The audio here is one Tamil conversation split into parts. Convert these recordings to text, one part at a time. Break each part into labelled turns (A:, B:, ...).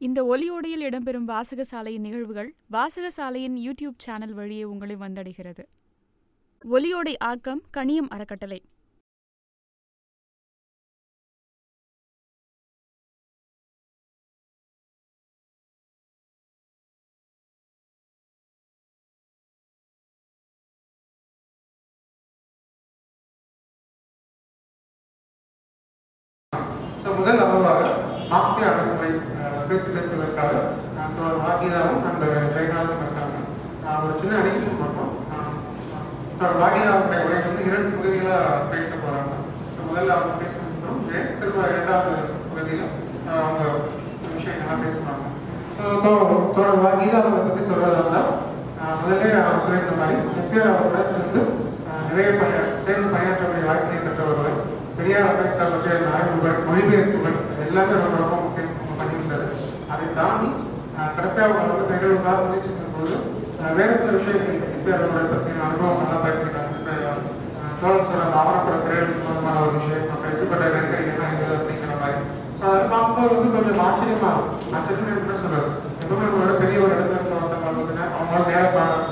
A: இந்த ஒலியோடையில் இடம்பெறும் வாசகசாலையின் நிகழ்வுகள் வாசகசாலையின் யூடியூப் சேனல் வழியே உங்களை வந்தடைகிறது. ஒலியோடை ஆக்கம் கனியம் அறக்கட்டளை.
B: முதல் நம்ம மார்க்சிய அணுகுமுறை அஹ், குறித்து பேசுவதற்காக அஹ், தோழர் வாகிதாவும் அந்த ஜெயநாதன் இருக்காங்க அஹ், ஒரு சின்ன அறிவிப்பு மட்டும் அஹ், தோழர் வாகிதாவுடைய உரை வந்து இரண்டு பகுதிகளாக பேச போறாங்க. முதல்ல அவங்க பேசணும் ஜெயன் திரும்ப இரண்டாவது பகுதியில் அவங்க விஷயங்கள்லாம் பேசுவாங்க ஸோ தோழர் வாகிதாவை பற்றி சொல்றதா இருந்தால் முதல்ல அவர் சொல்லியிருந்த மாதிரி எஸ்ஆர் அவர்கள் வந்து நிறைய பணியா சேர்ந்து பணியாற்றக்கூடிய வாய்ப்பினை பெற்ற பெரியார் அம்பேத்கர் பற்றிய ஆய்வுகள் மொழிபெயர்ப்புகள் எல்லாமே ரொம்ப ரொம்ப முக்கியம் பண்ணியிருந்தாரு. அதை தாண்டி அஹ், கடைசியாக அவங்க வந்து நிகழ்வுகளாக சந்திச்சிருந்த போது வேற சில விஷயங்கள் எஸ்ஆர் அவர்களை பற்றின அனுபவம் நல்லா பயன்படுத்தாங்க சோழம் சார் அந்த ஆவணப்பட திரையல் சம்பந்தமான ஒரு விஷயம் நம்ம எப்படிப்பட்ட நெருக்கடி என்ன அப்படிங்கிற மாதிரி. ஸோ அதை பார்க்கும்போது வந்து கொஞ்சம் ஆச்சரியமா ஆச்சரியமா என்ன சொல்றது? எப்பவுமே உங்களோட பெரிய ஒரு இடத்துல இருக்க வந்தவங்க வந்து அவங்களோட நேர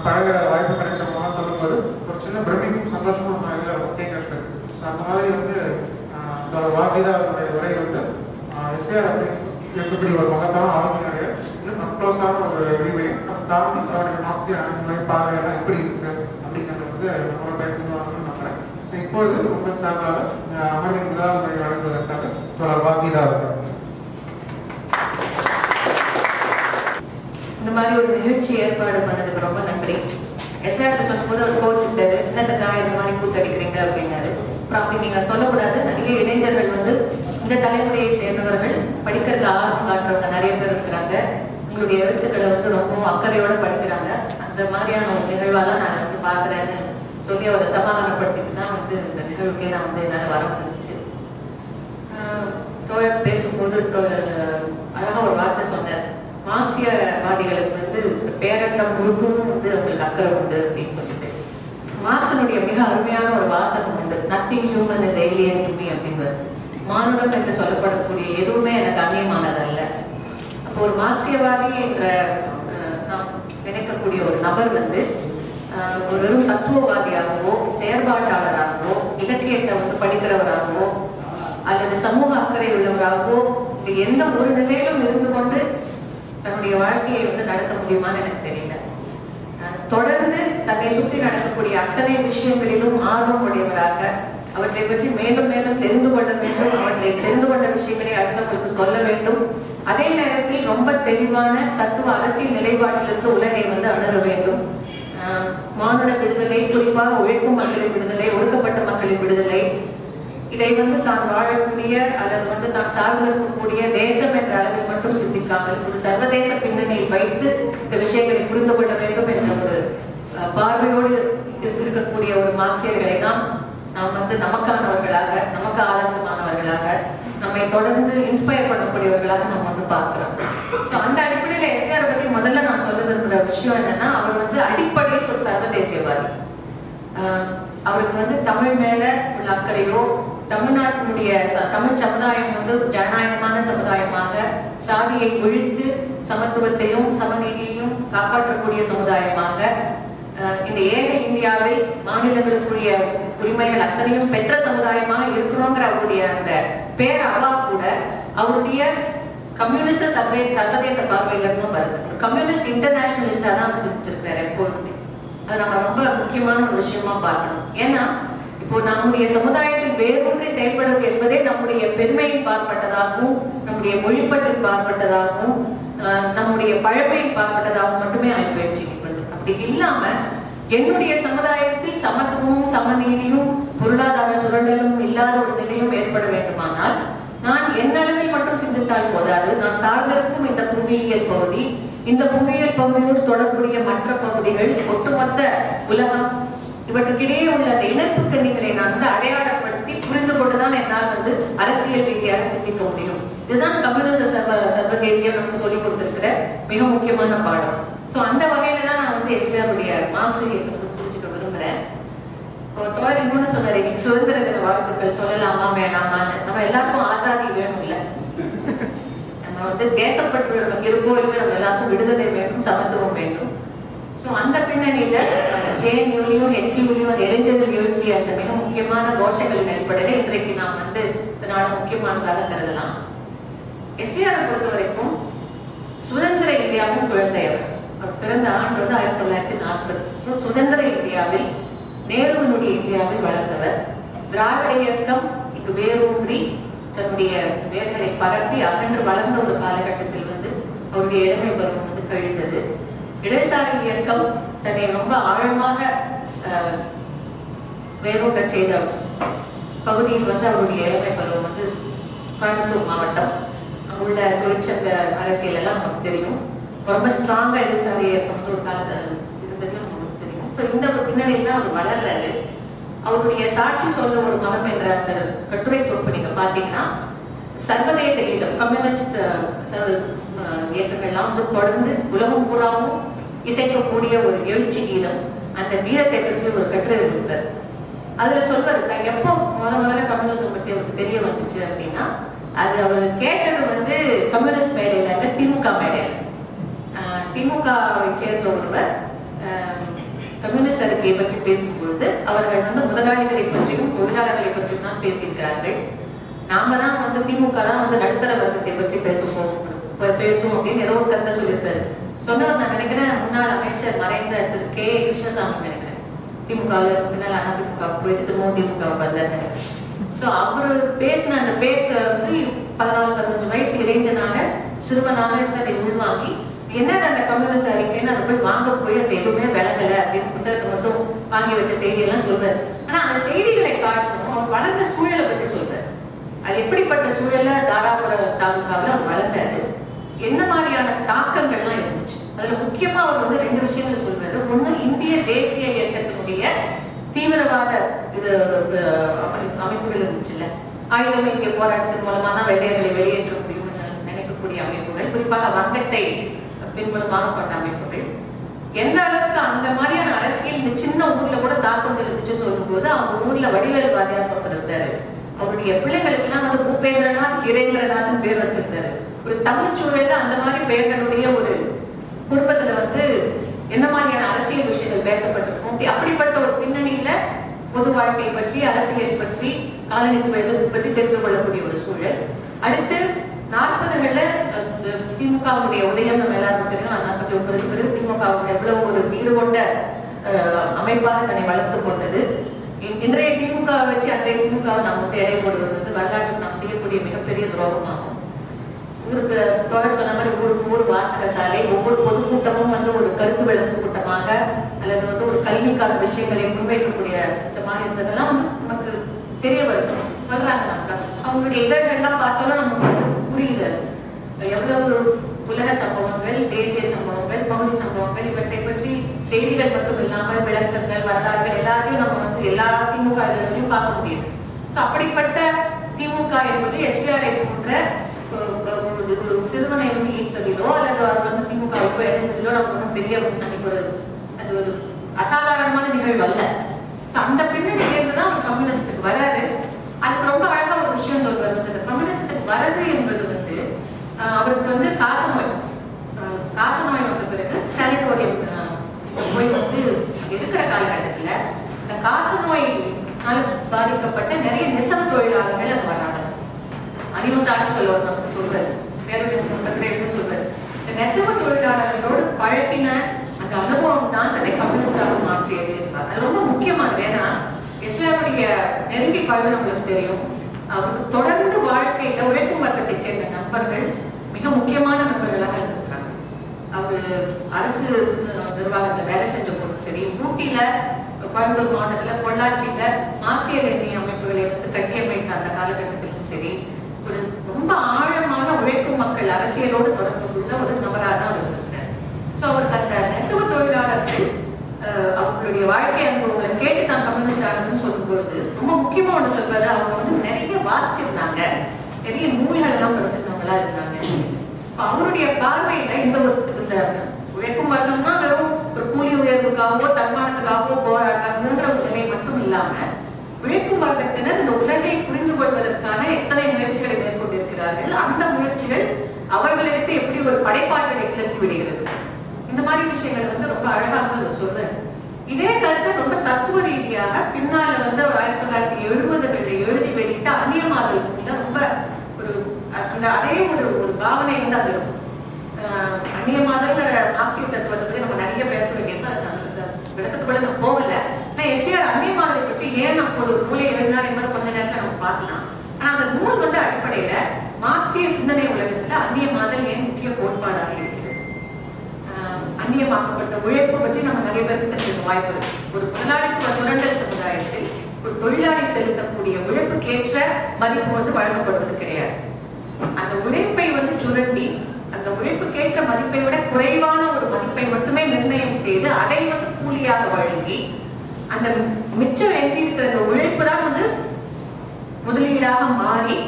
B: பழக வாய்ப்பு கிடைச்சவங்கலாம் சொல்லும்போது ஒரு சின்ன பிரமிக்கும் சந்தோஷமும் நம்ம இதில் கேட்கறது ஸோ அந்த மாதிரி வந்து ஆஹ், அவருடைய உரை வந்து எஸ்ஏஆர் அப்படி எப்படி ஒரு மகத்தான ஆளுமையுடைய இன்னும் அக்ளோஸான ஒரு விரிவையும் அதை தாண்டி அவருடைய மார்க்சிய அணுகுமுறை பார்வையெல்லாம் எப்படி இருக்கு அப்படிங்கிறத வந்து நம்மளோட பயன்படுவாங்கன்னு நம்புறேன். இப்போது உங்கள் சார்பாக ஆஹ், அமர்வின் முதல் முறை வழங்குவதற்காக தொடர் வாகிதா
C: இந்த மாதிரி ஒரு நிகழ்ச்சி ஏற்பாடு பண்ணதுக்கு ரொம்ப நன்றி. எஸ்ஆர்க்கு சொல்லும்போது அவர் கோச்சுட்டாரு என்னத்துக்கா இந்த மாதிரி கூத்தடிக்கிறீங்க அப்படின்னாரு. அப்புறம் அப்படி நீங்க சொல்லக்கூடாது. நிறைய இளைஞர்கள் வந்து இந்த தலைமுறையை சேர்ந்தவர்கள் படிக்கிறதுல ஆர்வம் காட்டுறவங்க நிறைய பேர் இருக்கிறாங்க. உங்களுடைய எழுத்துக்களை வந்து ரொம்ப அக்கறையோட படிக்கிறாங்க. அந்த மாதிரியான ஒரு நிகழ்வாலாம் நான் வந்து பார்க்குறேன்னு சொல்லி அவரை சமாதானப்படுத்திட்டு தான் வந்து இந்த நிகழ்வுக்கே நான் வந்து என்னால் வர முடிஞ்சிச்சு. தோழர் பேசும்போது அழகாக அழகா ஒரு வார்த்தை சொன்னார். மார்க்சியவாதிகளுக்கு வந்து பேரண்டம் முழுக்கும் வந்து அவங்களுக்கு அக்கறை உண்டு அப்படின்னு சொல்லிட்டு. மார்க்சனுடைய மிக அருமையான ஒரு வாசகம் உண்டு. Nothing human is alien to me அப்படின்னு மானுடம் என்று சொல்லப்படக்கூடிய எதுவுமே எனக்கு அந்நியமானதல்ல. ஒரு மார்க்சியவாதி என்ற நாம் நினைக்கக்கூடிய ஒரு நபர் வந்து ஒரு வெறும் தத்துவவாதியாகவோ செயற்பாட்டாளராகவோ இலக்கியத்தை வந்து படிக்கிறவராகவோ அல்லது சமூக அக்கறை உள்ளவராகவோ எந்த ஒரு நிலையிலும் இருந்து கொண்டு தன்னுடைய வாழ்க்கையை வந்து நடத்த முடியுமான்னு எனக்கு தெரியல. தொடர்ந்து தன்னை சுற்றி நடக்கக்கூடிய அத்தனை விஷயங்களிலும் ஆர்வம் உடையவராக அவற்றை பற்றி மேலும் மேலும் தெரிந்து கொள்ள வேண்டும். அவற்றை தெரிந்து கொண்ட விஷயங்களை அடுத்தவர்களுக்கு சொல்ல வேண்டும். அதே நேரத்தில் ரொம்ப தெளிவான தத்துவ அரசியல் நிலைப்பாட்டிலிருந்து உலகை வந்து அணுக வேண்டும். மானுட விடுதலை குறிப்பாக உழைக்கும் மக்களின் விடுதலை ஒடுக்கப்பட்ட மக்களின் விடுதலை. இதை வந்து தான் வாழக்கூடிய அல்லது வந்து தான் சார்ந்து இருக்கக்கூடிய தேசம் என்ற அளவில் மட்டும் சிந்திக்காமல் ஒரு சர்வதேச பின்னணியில் வைத்து இந்த விஷயங்களை புரிந்து கொள்ள வேண்டும் என்ற ஒரு அஹ், பார்வையோடு இருக்கக்கூடிய ஒரு மார்க்சியர்களை தான் நாம் வந்து நமக்கானவர்களாக நமக்கு ஆலோசமானவர்களாக நம்மை தொடர்ந்து இன்ஸ்பயர் பண்ணக்கூடியவர்களாக நம்ம வந்து பார்க்கிறோம். ஸோ அந்த அடிப்படையில் எஸ்ஆர் பத்தி முதல்ல நான் சொல்ல விரும்புகிற விஷயம் என்னன்னா அவர் வந்து அடிப்படையில் ஒரு சர்வதேசியவாதி ஆஹ் அவருக்கு வந்து தமிழ் மேல உள்ள அக்கறையோ தமிழ்நாட்டினுடைய ச- தமிழ் சமுதாயம் வந்து ஜனநாயகமான சமுதாயமாக சாதியை ஒழித்து சமத்துவத்தையும் சமநீதியையும் காப்பாற்றக்கூடிய சமுதாயமாக இந்த ஏக இந்தியாவில் மாநிலங்களுக்குரிய உரிமைகள் அத்தனையும் பெற்ற சமுதாயமாக இருக்கணுங்கிற அவருடைய அந்த பேர் அவா கூட அவருடைய கம்யூனிஸ்ட் சர்வே சர்வதேச பார்வையிலிருந்தும் வருது. கம்யூனிஸ்ட் இன்டர்நேஷனலிஸ்டா தான் அவர் சிந்திச்சிருக்கிறார் எப்போதுமே. அது நம்ம ரொம்ப முக்கியமான ஒரு விஷயமா பார்க்கணும். ஏன்னா இப்போ நம்முடைய சமுதாயத்தில் வேரூன்றி செயல்படுவது என்பதே நம்முடைய பெருமையின் பார்ப்பட்டதாகவும் நம்முடைய மொழிப்பட்டில் பார்ப்பட்டதாகவும் நம்முடைய பழமையின் பார்ப்பட்டதாகவும் மட்டுமே ஆகி போயிடுச்சு இது இல்லாம என்னுடைய சமுதாயத்தில் சமத்துவமும் சமநீதியும் பொருளாதார சுரண்டலும் இல்லாத ஒரு நிலையும் ஏற்பட வேண்டுமானால் நான் என்னளவில் மட்டும் சிந்தித்தால் போதாது. நான் சார்ந்திருக்கும் இந்த புவியியல் பகுதி இந்த புவியியல் பகுதியோடு தொடர்புடைய மற்ற பகுதிகள் ஒட்டுமொத்த உலகம் இவற்றுக்கிடையே உள்ள அந்த இணைப்பு கண்ணிகளை நான் வந்து அடையாளப்படுத்தி புரிந்து கொண்டுதான் என்னால் வந்து அரசியல் ரீதியாக சிந்திக்க முடியும். இதுதான் கம்யூனிஸ்ட் சர்வ சர்வதேசியம் நமக்கு சொல்லிக் கொடுத்திருக்கிற மிக முக்கியமான பாடம். ஸோ அந்த வகையில தான் நான் வந்து எஸ்பிஆருடைய மார்க்ஸ் வந்து புரிஞ்சுக்க விரும்புறேன். இப்போ தோழர் இன்னொன்னு சொன்னாரு இன்னைக்கு சுதந்திர தின வாழ்த்துக்கள் சொல்லலாமா வேணாமான்னு. நம்ம எல்லாருக்கும் ஆசாதி வேணும் இல்லை நம்ம வந்து தேசப்பற்று இருக்கோ இல்லை நம்ம எல்லாருக்கும் விடுதலை வேண்டும் சமத்துவம் வேண்டும். ஸோ அந்த பின்னணியில ஜேஎன்யூலையும் ஹெச்யூலையும் அந்த இளைஞர்கள் எழுப்பிய அந்த மிக முக்கியமான கோஷங்களின் அடிப்படையில் இன்றைக்கு நாம் வந்து இதனால முக்கியமானதாக கருதலாம். எஸ்பிஆரை பொறுத்த வரைக்கும் சுதந்திர இந்தியாவும் குழந்தை அவர் பிறந்த ஆண்டு வந்து ஆயிரத்தி தொள்ளாயிரத்தி நாற்பது. ஸோ சுதந்திர இந்தியாவில் நேருவனுடைய இந்தியாவில் வளர்ந்தவர். திராவிட இயக்கம் இங்கு வேரூன்றி தன்னுடைய வேர்களை பரப்பி அகன்று வளர்ந்த ஒரு காலகட்டத்தில் வந்து அவருடைய இளமை பருவம் வந்து கழிந்தது. இடதுசாரி இயக்கம் தன்னை ரொம்ப ஆழமாக அஹ், வேரூன்ற செய்த பகுதியில் வந்து அவருடைய இளமை பருவம் வந்து கோயம்புத்தூர் மாவட்டம். அங்குள்ள தொழிற்சங்க அரசியல் எல்லாம் நமக்கு தெரியும். ரொம்ப ஸ்ட்ராங்கா இடதுசாரி இயக்கம் வந்து ஒரு காலத்தில் இருந்ததையும் உங்களுக்கு தெரியும். ஸோ இந்த ஒரு பின்னணியில் தான் அவர் வளர்றாரு. அவருடைய சாட்சி சொல்ல ஒரு மகம் என்ற அந்த கட்டுரை தொகுப்பு நீங்க பாத்தீங்கன்னா சர்வதேச கீதம் கம்யூனிஸ்ட் அஹ், சர்வ- இயக்கங்கள்லாம் வந்து தொடர்ந்து உலகம் பூராவும் இசைக்கக்கூடிய ஒரு எழுச்சி கீதம். அந்த வீரத்தை பற்றி ஒரு கட்டுரை கொடுத்தார் அதுல சொல்வாரு எப்போ முத முதல்ல கம்யூனிசம் பற்றி அவருக்கு தெரிய வந்துச்சு அப்படின்னா அது அவர் கேட்டது வந்து கம்யூனிஸ்ட் மேடையில இல்ல திமுக மேடையில. திமுகவை சேர்ந்த ஒருவர் ஆஹ் கம்யூனிஸ்ட் அறிக்கையை பற்றி பேசும்பொழுது அவர்கள் வந்து முதலாளிகளை பற்றியும் தொழிலாளர்களை பற்றியும் தான் பேசியிருக்கிறார்கள். நாம தான் வந்து திமுக தான் வந்து நடுத்தர வர்க்கத்தை பற்றி பேசுவோம் பேசுவோம் அப்படின்னு ஏதோ ஒரு கருத்தை சொல்லியிருப்பாரு. சொன்னவர் நான் நினைக்கிறேன் முன்னாள் அமைச்சர் மறைந்த திரு கே. கிருஷ்ணசாமி நினைக்கிறேன். திமுகவில் பின்னால் அதிமுக போயிட்டு திரும்பவும் திமுக வந்தார் ஸோ அவரு பேசின அந்த பேச்சை வந்து பதினாலு பதினஞ்சு வயசு இளைஞனாக சிறுவனாக இருந்ததை உள்வாங்கி என்னது அந்த கம்யூனிஸ்ட் அறிக்கைன்னு அதை போய் வாங்க போய் அது எதுவுமே விளங்கல அப்படின்னு புத்தகத்தை மட்டும் வாங்கி வச்ச செய்தியெல்லாம் சொல்வார். ஆனா அந்த செய்திகளை காட்டணும் அவர் வளர்ந்த சூழலை பற்றி சொல்வார். அது எப்படிப்பட்ட சூழல தாராபுர தாலுகாவில் அவர் வளர்ந்தாரு. என்ன மாதிரியான தாக்கங்கள்லாம் இருந்துச்சு. அதுல முக்கியமா அவர் வந்து ரெண்டு விஷயங்கள் சொல்வாரு. ஒண்ணு இந்திய தேசிய இயக்கத்தினுடைய தீவிரவாத இது அமை- அமைப்புகள் இருந்துச்சுல்ல. ஆயுதம் இங்கே போராட்டத்தின் மூலமா தான் வெள்ளையர்களை வெளியேற்ற முடியும்னு நினைக்கக்கூடிய அமைப்புகள். குறிப்பாக வங்கத்தை பின்புலமாக பட்ட அமைப்புகள். எந்த அளவுக்கு அந்த மாதிரியான அரசியல் இந்த சின்ன ஊர்ல கூட தாக்கம் செலுத்துச்சுன்னு சொல்லும்போது அவங்க ஊர்ல வடிவேல் வாரியார் ஒருத்தர் இருந்தாரு. அவருடைய பிள்ளைகளுக்கு எல்லாம் வந்து பூபேந்திரநாத் ஹிரேந்திரநாத்னு பேர் வச்சிருந்தாரு. ஒரு தமிழ் சூழல்ல அந்த மாதிரி பெயர்களுடைய ஒரு குடும்பத்துல வந்து என்ன மாதிரியான அரசியல் விஷயங்கள் பேசப்பட்டிருக்கும்? அப்படி- அப்படிப்பட்ட ஒரு பின்னணியில பொது வாழ்க்கை பற்றி அரசியல் பற்றி காலனித்துவ எதிர்ப்பு பற்றி தெரிந்து கொள்ளக்கூடிய ஒரு சூழல். அடுத்து நாற்பதுகள்ல திமுகவுடைய உதயம் நம்ம எல்லாருக்கும் தெரியும். நாற்பத்தி ஒன்பதுக்கு பிறகு திமுக எவ்வளவு ஒரு வீடு கொண்ட அஹ், அமைப்பாக தன்னை வளர்த்து கொண்டது. இன்றைய திமுக வச்சு அன்றைய திமுக நாம் வந்து எடை போடுவது வந்து வரலாற்றுக்கு நாம் செய்யக்கூடிய மிகப்பெரிய துரோகமாகும். ஊருக்கு சொன்ன மாதிரி ஊருக்கு ஊர் வாசக சாலை ஒவ்வொரு பொதுக்கூட்டமும் வந்து ஒரு கருத்து விளக்கு கூட்டமாக அல்லது வந்து ஒரு கல்விக்கான விஷயங்களை முன்வைக்கக்கூடிய விதமாக இருந்ததெல்லாம் வந்து நமக்கு தெரிய வருது. வர்றாங்க நமக்கு அவங்களுடைய இதழ்கள்லாம் பார்த்தாலும் நம்ம புரிதல் புரியுது எவ்வளவு உலக சம்பவங்கள் தேசிய சம்பவங்கள் பகுதி சம்பவங்கள் இவற்றை பற்றி செய்திகள் மட்டும் இல்லாமல் விளக்கங்கள் வரலாறுகள் எல்லாத்தையும் நம்ம வந்து எல்லா திமுக இதையும் பார்க்க முடியுது. அப்படிப்பட்ட திமுக என்பது எஸ்பிஆரை போன்ற ஒரு சிறுவனை வந்து ஈர்த்ததிலோ அல்லது அவர் வந்து திமுக உப்பு இணைஞ்சதிலோ நமக்கு ஒன்றும் பெரிய அன்னைக்கு ஒரு அது ஒரு அசாதாரணமான நிகழ்வு அல்ல. அந்த பின்னணியிலிருந்து தான் அவர் கம்யூனிஸ்டுக்கு வராரு. அதுக்கு ரொம்ப அழகா ஒரு விஷயம் சொல்வார். இந்த வரது என்பது வந்து அவருக்கு வந்து காசநோய் காசநோய் வந்த பிறகு சானிட்டோரியம் நோய் வந்து இருக்கிற காலகட்டத்துல இந்த காசநோயினால் பாதிக்கப்பட்ட நிறைய நெசவு தொழிலாளர்கள் அங்க வராங்க. அறிவு சாட்சி சொல்லுவார் நமக்கு சொல்வது பேருடைய சொல்வது இந்த நெசவு தொழிலாளர்களோடு பழப்பின அந்த அனுபவம் தான் தன்னை கம்யூனிஸ்டாக மாற்றியது அது ரொம்ப முக்கியமானது. ஏன்னா இஸ்லாமுடைய நெருங்கி பழகினவங்களுக்கு தெரியும். அவங்க தொடர்ந்து வாழ்க்கையில உழைப்பு வர்க்கத்தை சேர்ந்த நண்பர்கள் மிக முக்கியமான நண்பர்களாக இருந்திருக்காங்க அவரு அரசு நிர்வாகத்துல வேலை செஞ்ச போதும் சரி ஊட்டியில கோயம்புத்தூர் மாவட்டத்துல பொள்ளாச்சியில மார்க்சிய லெனினி அமைப்புகளை வந்து கட்டியமைத்த அந்த காலகட்டத்திலும் சரி ஒரு ரொம்ப ஆழமான உழைக்கும் மக்கள் அரசியலோடு தொடர்புள்ள ஒரு நபராக தான் அவர் இருந்தார் ஸோ அவருக்கு அந்த நெசவு தொழிலாளர்கள் அவங்களுடைய வாழ்க்கை அனுபவங்களை கேட்டு தான் கம்யூனிஸ்ட் ஆனதுன்னு சொல்லும்பொழுது ரொம்ப முக்கியமா ஒன்று சொல்வது அவங்க வந்து நிறைய வாசிச்சிருந்தாங்க. நிறைய நூல்கள் எல்லாம் படிச்சிருந்தவங்களா இருந்தாங்க. அவருடைய பார்வையில இந்த ஒரு இந்த உழைக்கும் வர்க்கம்னா வெறும் ஒரு கூலி உயர்வுக்காகவோ தன்மானத்துக்காகவோ போராடுறாங்கிற ஒரு நிலை மட்டும் இல்லாம உழைக்கும் வர்க்கத்தினர் இந்த உலகை புரிந்து கொள்வதற்கான எத்தனை முயற்சிகளை மேற்கொண்டிருக்கிறார்கள் அந்த முயற்சிகள் அவர்களிடத்து எப்படி ஒரு படைப்பாற்றலை கிளப்பி விடுகிறது? இந்த மாதிரி விஷயங்கள் வந்து ரொம்ப அழகாக அவர் சொல்றாரு இதே கருத்தை ரொம்ப தத்துவ ரீதியாக பின்னால வந்து அவர் ஆயிரத்தி தொள்ளாயிரத்தி எழுபதுகளில் எழுதி வெளியிட்ட அந்நியமாதல் நூல்ல ரொம்ப ஒரு அந்த அதே ஒரு ஒரு பாவனை வந்து அது இருக்கும் ஆஹ் அந்நியமாதல்ங்கிற மார்க்சிய தத்துவத்தை பத்தி நம்ம நிறைய பேச வேண்டியது அது அந்த விளக்கத்துக்குள்ள நான் போகல. நான் எஸ்பிஆர் அந்நியமாதலை பற்றி ஏன் நம்ம ஒரு நூலை எழுதினார் என்பதை கொஞ்ச நேரத்தில் நம்ம பார்க்கலாம். ஆனா அந்த நூல் வந்து அடிப்படையில மார்க்சிய சிந்தனை உலகத்துல அந்நியமாதல் ஏன் முக்கிய கோட்பாடாக இருக்கு? அந்நியமாக்கப்பட்ட உழைப்பு பற்றி நம்ம நிறைய பேருக்கு தெரிஞ்சுக்க வாய்ப்பு இருக்கு. ஒரு முதலாளித்துவ சுரண்டல் சமுதாயத்தில் ஒரு தொழிலாளி செலுத்தக்கூடிய உழைப்புக்கேற்ற மதிப்பு வந்து வழங்கப்படுவது கிடையாது. அந்த உழைப்பை வந்து சுரண்டி அந்த உழைப்புக்கேற்ற மதிப்பை விட குறைவான ஒரு மதிப்பை மட்டுமே நிர்ணயம் செய்து அதை வந்து கூலியாக வழங்கி அந்த மிச்சம் எஞ்சியிருக்கிற அந்த உழைப்பு தான் வந்து முதலீடாக மாறி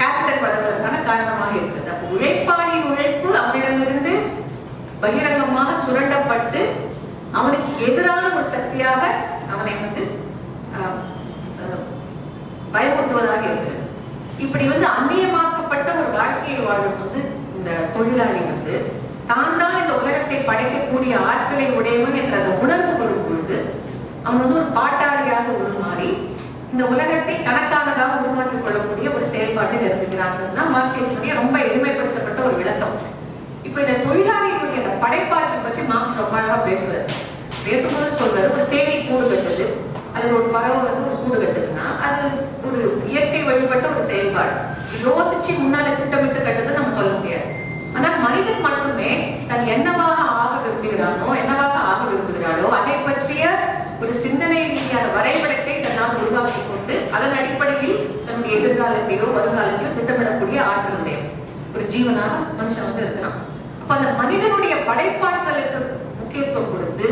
C: கேபிட்டல் வளர்வதற்கான காரணமாக இருக்கிறது. அப்ப உழைப்பாளியின் உழைப்பு அவரிடமிருந்து பகிரங்கமாக சுரண்டப்பட்டு அவனுக்கு எதிரான ஒரு சக்தியாக அவனை வந்து ஆஹ், ஆஹ், இருக்கிறது. இப்படி வந்து அந்நியமாக்கப்பட்ட ஒரு வாழ்க்கையை வாழும் வந்து இந்த தொழிலாளி வந்து தான் தான் இந்த உலகத்தை படைக்கக்கூடிய ஆட்களை உடையவன் என்ற அந்த உணர்வு வரும் பொழுது அவன் வந்து ஒரு பாட்டாளியாக உருமாறி இந்த உலகத்தை தனக்கானதாக உருமாற்றிக் கொள்ளக்கூடிய ஒரு செயல்பாட்டில் இருக்கிறார்கள் மார்க்சியத்தினுடைய ரொம்ப எளிமைப்படுத்தப்பட்ட ஒரு விளக்கம். இப்ப இந்த தொழிலாளியினுடைய அந்த படைப்பாற்றல் பற்றி மார்க்ஸ் ரொம்ப அழகா பேசுவார். பேசும்போது சொல்றாரு ஒரு தேனி கூடு கட்டுது அல்லது ஒரு பறவை வந்து ஒரு கூடு கட்டுதுன்னா அது ஒரு இயற்கை வழிபட்ட ஒரு செயல்பாடு. யோசிச்சு முன்னால திட்டமிட்டு கட்டுறது நம்ம சொல்ல முடியாது. ஆனால் மனிதன் மட்டுமே தன் என்னவாக ஆக விரும்புகிறானோ என்னவாக ஆக விரும்புகிறாளோ அதை பற்றிய ஒரு சிந்தனை ரீதியான வரைபடத்தை தன்னால் உருவாக்கி கொண்டு அதன் அடிப்படையில் தன்னுடைய எதிர்காலத்தையோ வருங்காலத்தையோ திட்டமிடக்கூடிய ஆற்றலுடைய ஒரு ஜீவனாக மனுஷன் வந்து இருக்கிறான். அப்ப அந்த மனிதனுடைய படைப்பாற்றலுக்கு முக்கியத்துவம் கொடுத்து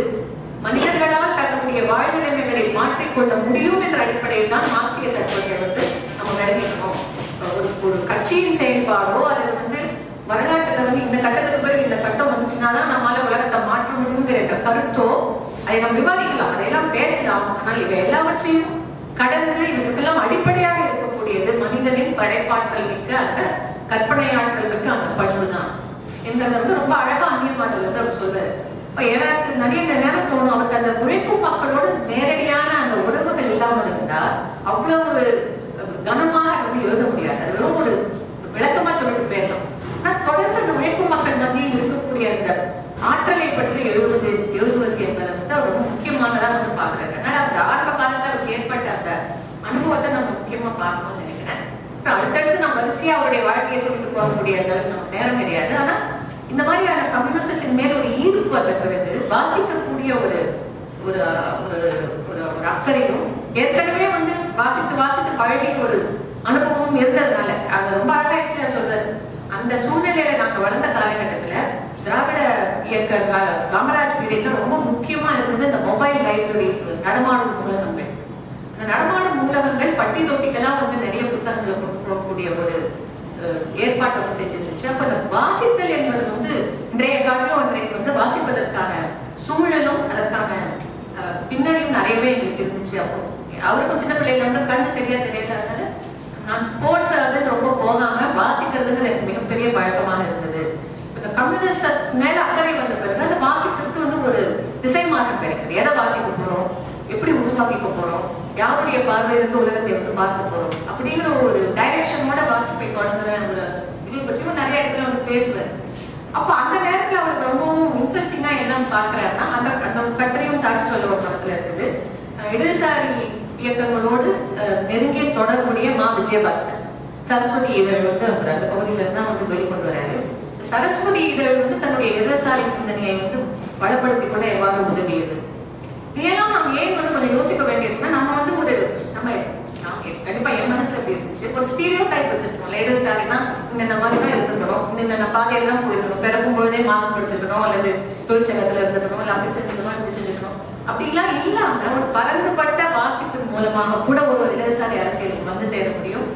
C: மனிதர்களால் தன்னுடைய வாழ்நிலைமைகளை மாற்றிக்கொள்ள முடியும் என்ற அடிப்படையில் தான் மார்க்சிய தத்துவத்தை வந்து நம்ம விளங்கிக்கணும். ஒரு ஒரு கட்சியின் செயல்பாடோ அல்லது வந்து வரலாற்றுல வந்து இந்த கட்டத்துக்கு பிறகு இந்த கட்டம் வந்துச்சுன்னா தான் நம்மளால உலகத்தை மாற்ற முடியுங்கிற கருத்தோ அதை நம்ம விவாதிக்கலாம். அதையெல்லாம் பேசலாம். ஆனால் இவை எல்லாவற்றையும் கடந்து இதுக்கெல்லாம் அடிப்படையாக இருக்கக்கூடியது மனிதனின் படைப்பாற்றல் மிக்க அந்த கற்பனையாற்றல் மிக்க அந்த பண்பு தான் என்றதை வந்து ரொம்ப அழகா அந்நியமாதல் வந்து அவர் சொல்வாரு. இப்ப எனக்கு நிறைய நேரம் தோணும். அவருக்கு அந்த உழைப்பு மக்களோடு நேரடியான அந்த உறவுகள் இல்லாமல் இருந்தா அவ்வளவு கனமாக வந்து எழுத முடியாது. அது வெறும் ஒரு விளக்கமா சொல்லிட்டு போயிடலாம். ஆனா தொடர்ந்து அந்த உழைப்பு மக்கள் மத்தியில் இருக்கக்கூடிய அந்த ஆற்றலை பற்றி எழுதுவது எழுதுவது என்பதை வந்து அவர் ரொம்ப முக்கியமானதா வந்து பாக்குறாரு அதனால அந்த ஆரம்ப காலத்துல அவருக்கு ஏற்பட்ட அந்த அனுபவத்தை நம்ம முக்கியமா பார்க்கணும்னு நினைக்கிறேன். அடுத்தடுத்து நம்ம வரிசையா அவருடைய வாழ்க்கையை சொல்லிட்டு போக அளவுக்கு நமக்கு நேரம் கிடையாது ஆனா இந்த மாதிரியான கம்யூனிசத்தின் மேல் ஒரு ஈர்ப்பு வந்த பிறகு வாசிக்கக்கூடிய ஒரு ஒரு ஒரு ஒரு ஒரு அக்கறையும் ஏற்கனவே வந்து வாசித்து வாசித்து பழகிய ஒரு அனுபவமும் இருந்ததுனால அது ரொம்ப அழகா சொல்றாரு. அந்த சூழ்நிலையில நாங்க வளர்ந்த காலகட்டத்துல திராவிட இயக்க காமராஜ் பீரியட்ல ரொம்ப முக்கியமா இருந்தது இந்த மொபைல் லைப்ரரிஸ் நடமாடும் நூலகங்கள். அந்த நடமாடும் நூலகங்கள் பட்டி தொட்டிக்கெல்லாம் வந்து நிறைய புத்தகங்களை கொடுக்கக்கூடிய ஒரு ஏற்பாட்டை வந்து செஞ்சிருந்துச்சு அப்ப அந்த வாசித்தல் என்பது வந்து இன்றைய காலம் இன்றைக்கு வந்து வாசிப்பதற்கான சூழலும் அதற்கான அஹ், பின்னணியும் நிறையவே எங்களுக்கு இருந்துச்சு. அப்போ அவருக்கும் சின்ன பிள்ளைல வந்து கண்ணு சரியா தெரியல. அதனால நான் ஸ்போர்ட்ஸ் வந்து ரொம்ப போகாம வாசிக்கிறதுங்கிறது எனக்கு மிகப்பெரிய பழக்கமாக இருந்தது. இந்த கம்யூனிஸ்ட் மேல அக்கறை வந்த பிறகு அந்த வாசிக்கிறதுக்கு வந்து ஒரு திசை மாற்றம் கிடைக்குது. எதை வாசிக்க போறோம்? எப்படி உருவாக்கிக்க போறோம்? யாருடைய பார்வையிலிருந்து உலகத்தை வந்து பார்க்க போறோம்? அப்படிங்கிற ஒரு டைரக்ஷனோட வாசிப்பை தொடங்குற ஒரு இதை பற்றியும் நிறைய இடத்துல வந்து பேசுவார் அப்போ அந்த நேரத்துல அவர் ரொம்பவும் இன்ட்ரெஸ்டிங்கா என்னன்னு பாக்குறாருன்னா அந்த அந்த பற்றியும் சாட்சி சொல்ல ஒரு படத்துல இருக்குது. இடதுசாரி இயக்கங்களோடு நெருங்கிய தொடர்புடைய மா விஜயபாஸ்கர் சரஸ்வதி இதழ் வந்து அவர் அந்த பகுதியில இருந்தா வந்து வெளிக்கொண்டு வராரு. சரஸ்வதி இதழ் வந்து தன்னுடைய இடதுசாரி சிந்தனையை வந்து பலப்படுத்தி கொள்ள எவ்வாறு உதவியது? இதெல்லாம் நாம் ஏன் வந்து கொஞ்சம் யோசிக்க வேண்டியிருக்குன்னா நம்ம வந்து ஒரு நம்ம கண்டிப்பா என் மனசுல எப்படி இருந்துச்சு. ஒரு ஸ்டீரியோ டைப் வச்சிருக்கோம் இடதுசாரினா இந்த இந்த மாதிரி தான் இருந்துக்கணும் இந்த இந்த பாதையில தான் போயிருக்கணும் பிறக்கும் பொழுதே மார்க்ஸ் படிச்சிருக்கணும் அல்லது தொழிற்சங்கத்துல இருந்துக்கணும் இல்ல அப்படி செஞ்சுக்கணும் இப்படி செஞ்சுக்கணும் அப்படிலாம் இல்லாம ஒரு பரந்துபட்ட வாசிப்பின் மூலமாக கூட ஒரு இடதுசாரி அரசியல் வந்து சேர முடியும்.